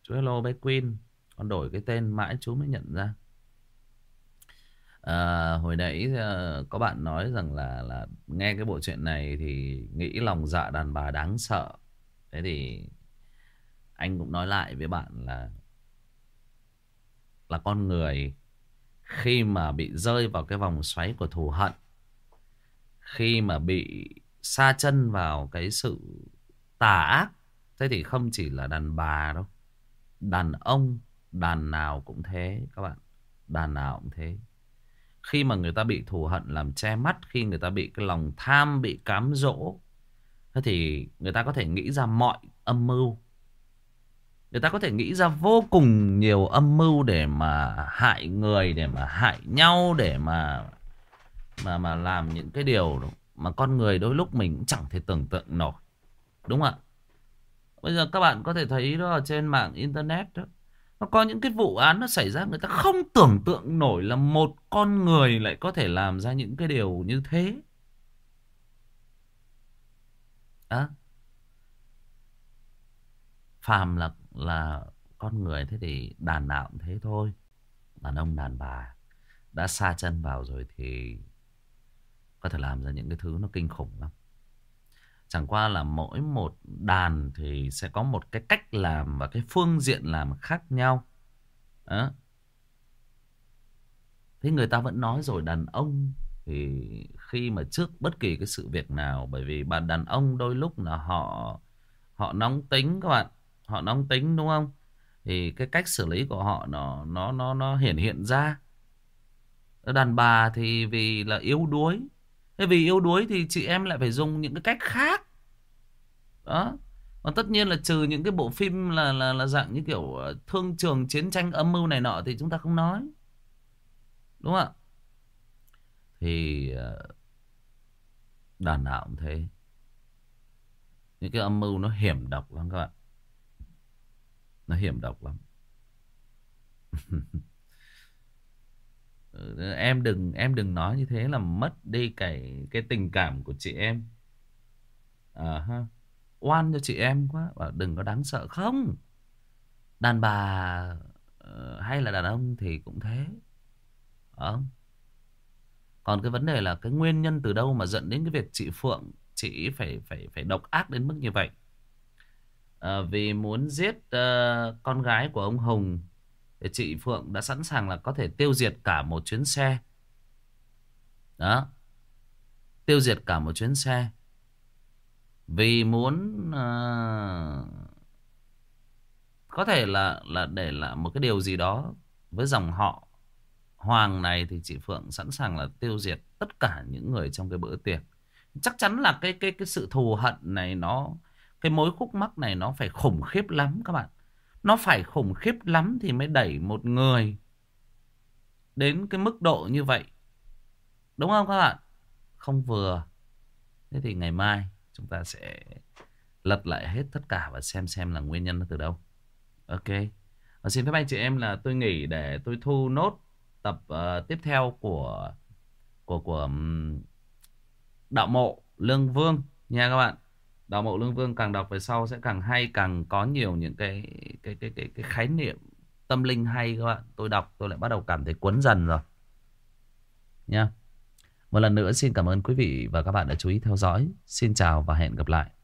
Speaker 1: Chú hello bé Queen Con đổi cái tên mãi chú mới nhận ra. À, Hồi nãy ờ, có bạn nói rằng là là Nghe cái bộ chuyện này thì Nghĩ lòng dạ đàn bà đáng sợ. Thế thì Anh cũng nói lại với bạn là Là con người Khi mà bị rơi vào cái vòng xoáy của thù hận Khi mà bị xa chân vào cái sự tà ác, Thế thì không chỉ là đàn bà đâu, Đàn ông, Đàn nào cũng thế các bạn, Đàn nào cũng thế Khi mà người ta bị thù hận làm che mắt, Khi người ta bị cái lòng tham, Bị cám dỗ, Thế thì người ta có thể nghĩ ra mọi âm mưu Người ta có thể nghĩ ra vô cùng nhiều âm mưu Để mà hại người, Để mà hại nhau, Để mà Mà mà làm những cái điều đúng. Mà con người đôi lúc mình cũng chẳng thể tưởng tượng nổi Đúng không ạ Bây giờ các bạn có thể thấy đó ở trên mạng internet đó. Nó có những cái vụ án nó xảy ra người ta không tưởng tượng nổi là một con người lại có thể làm ra những cái điều như thế. À, phàm là là con người thế thì đàn nào cũng thế thôi. Đàn ông đàn bà đã xa chân vào rồi thì có thể làm ra những cái thứ nó kinh khủng lắm. Chẳng qua là mỗi một đàn thì sẽ có một cái cách làm và cái phương diện làm khác nhau. Đó. Thế người ta vẫn nói rồi đàn ông thì khi mà trước bất kỳ cái sự việc nào bởi vì bà đàn ông đôi lúc là họ họ nóng tính các bạn, họ nóng tính đúng không? Thì cái cách xử lý của họ nó nó nó nó hiển hiện ra. Đàn bà thì vì là yếu đuối Thế vì yếu đuối thì chị em lại phải dùng những cái cách khác. Đó. và tất nhiên là trừ những cái bộ phim là là là dạng như kiểu ờ, thương trường chiến tranh âm mưu này nọ thì chúng ta không nói. Đúng không ạ? Thì ờ, đàn nào cũng thế. Những cái âm mưu nó hiểm độc lắm các bạn. Nó hiểm độc lắm. Ờ, em đừng em đừng nói như thế là mất đi cái cái tình cảm của chị em. À, ha. Oan cho chị em quá. Bảo đừng có đáng sợ. Không. Đàn bà ờ, hay là đàn ông thì cũng thế. Không còn cái vấn đề là cái nguyên nhân từ đâu mà dẫn đến cái việc chị Phượng chị phải phải phải độc ác đến mức như vậy? À, vì muốn giết uh, con gái của ông Hùng chị Phượng đã sẵn sàng là có thể tiêu diệt cả một chuyến xe. Đó. Tiêu diệt cả một chuyến xe. Vì muốn uh, có thể là là để là một cái điều gì đó với dòng họ Hoàng này thì chị Phượng sẵn sàng là tiêu diệt tất cả những người trong cái bữa tiệc. Chắc chắn là cái cái cái sự thù hận này nó cái mối khúc mắc này nó phải khủng khiếp lắm các bạn. Nó phải khủng khiếp lắm thì mới đẩy một người đến cái mức độ như vậy. Đúng không các bạn? Không vừa. Thế thì ngày mai chúng ta sẽ lật lại hết tất cả và xem xem là nguyên nhân nó từ đâu. Ok. Và xin phép anh chị em là tôi nghỉ để tôi thu nốt tập uh, tiếp theo của của của um, đạo mộ Lương Vương nha các bạn. Đạo mộ lương vương càng đọc về sau sẽ càng hay càng có nhiều những cái cái cái cái, cái khái niệm tâm linh hay các bạn. Tôi đọc tôi lại bắt đầu cảm thấy cuốn dần rồi. Nha. Một lần nữa xin cảm ơn quý vị và các bạn đã chú ý theo dõi. Xin chào và hẹn gặp lại.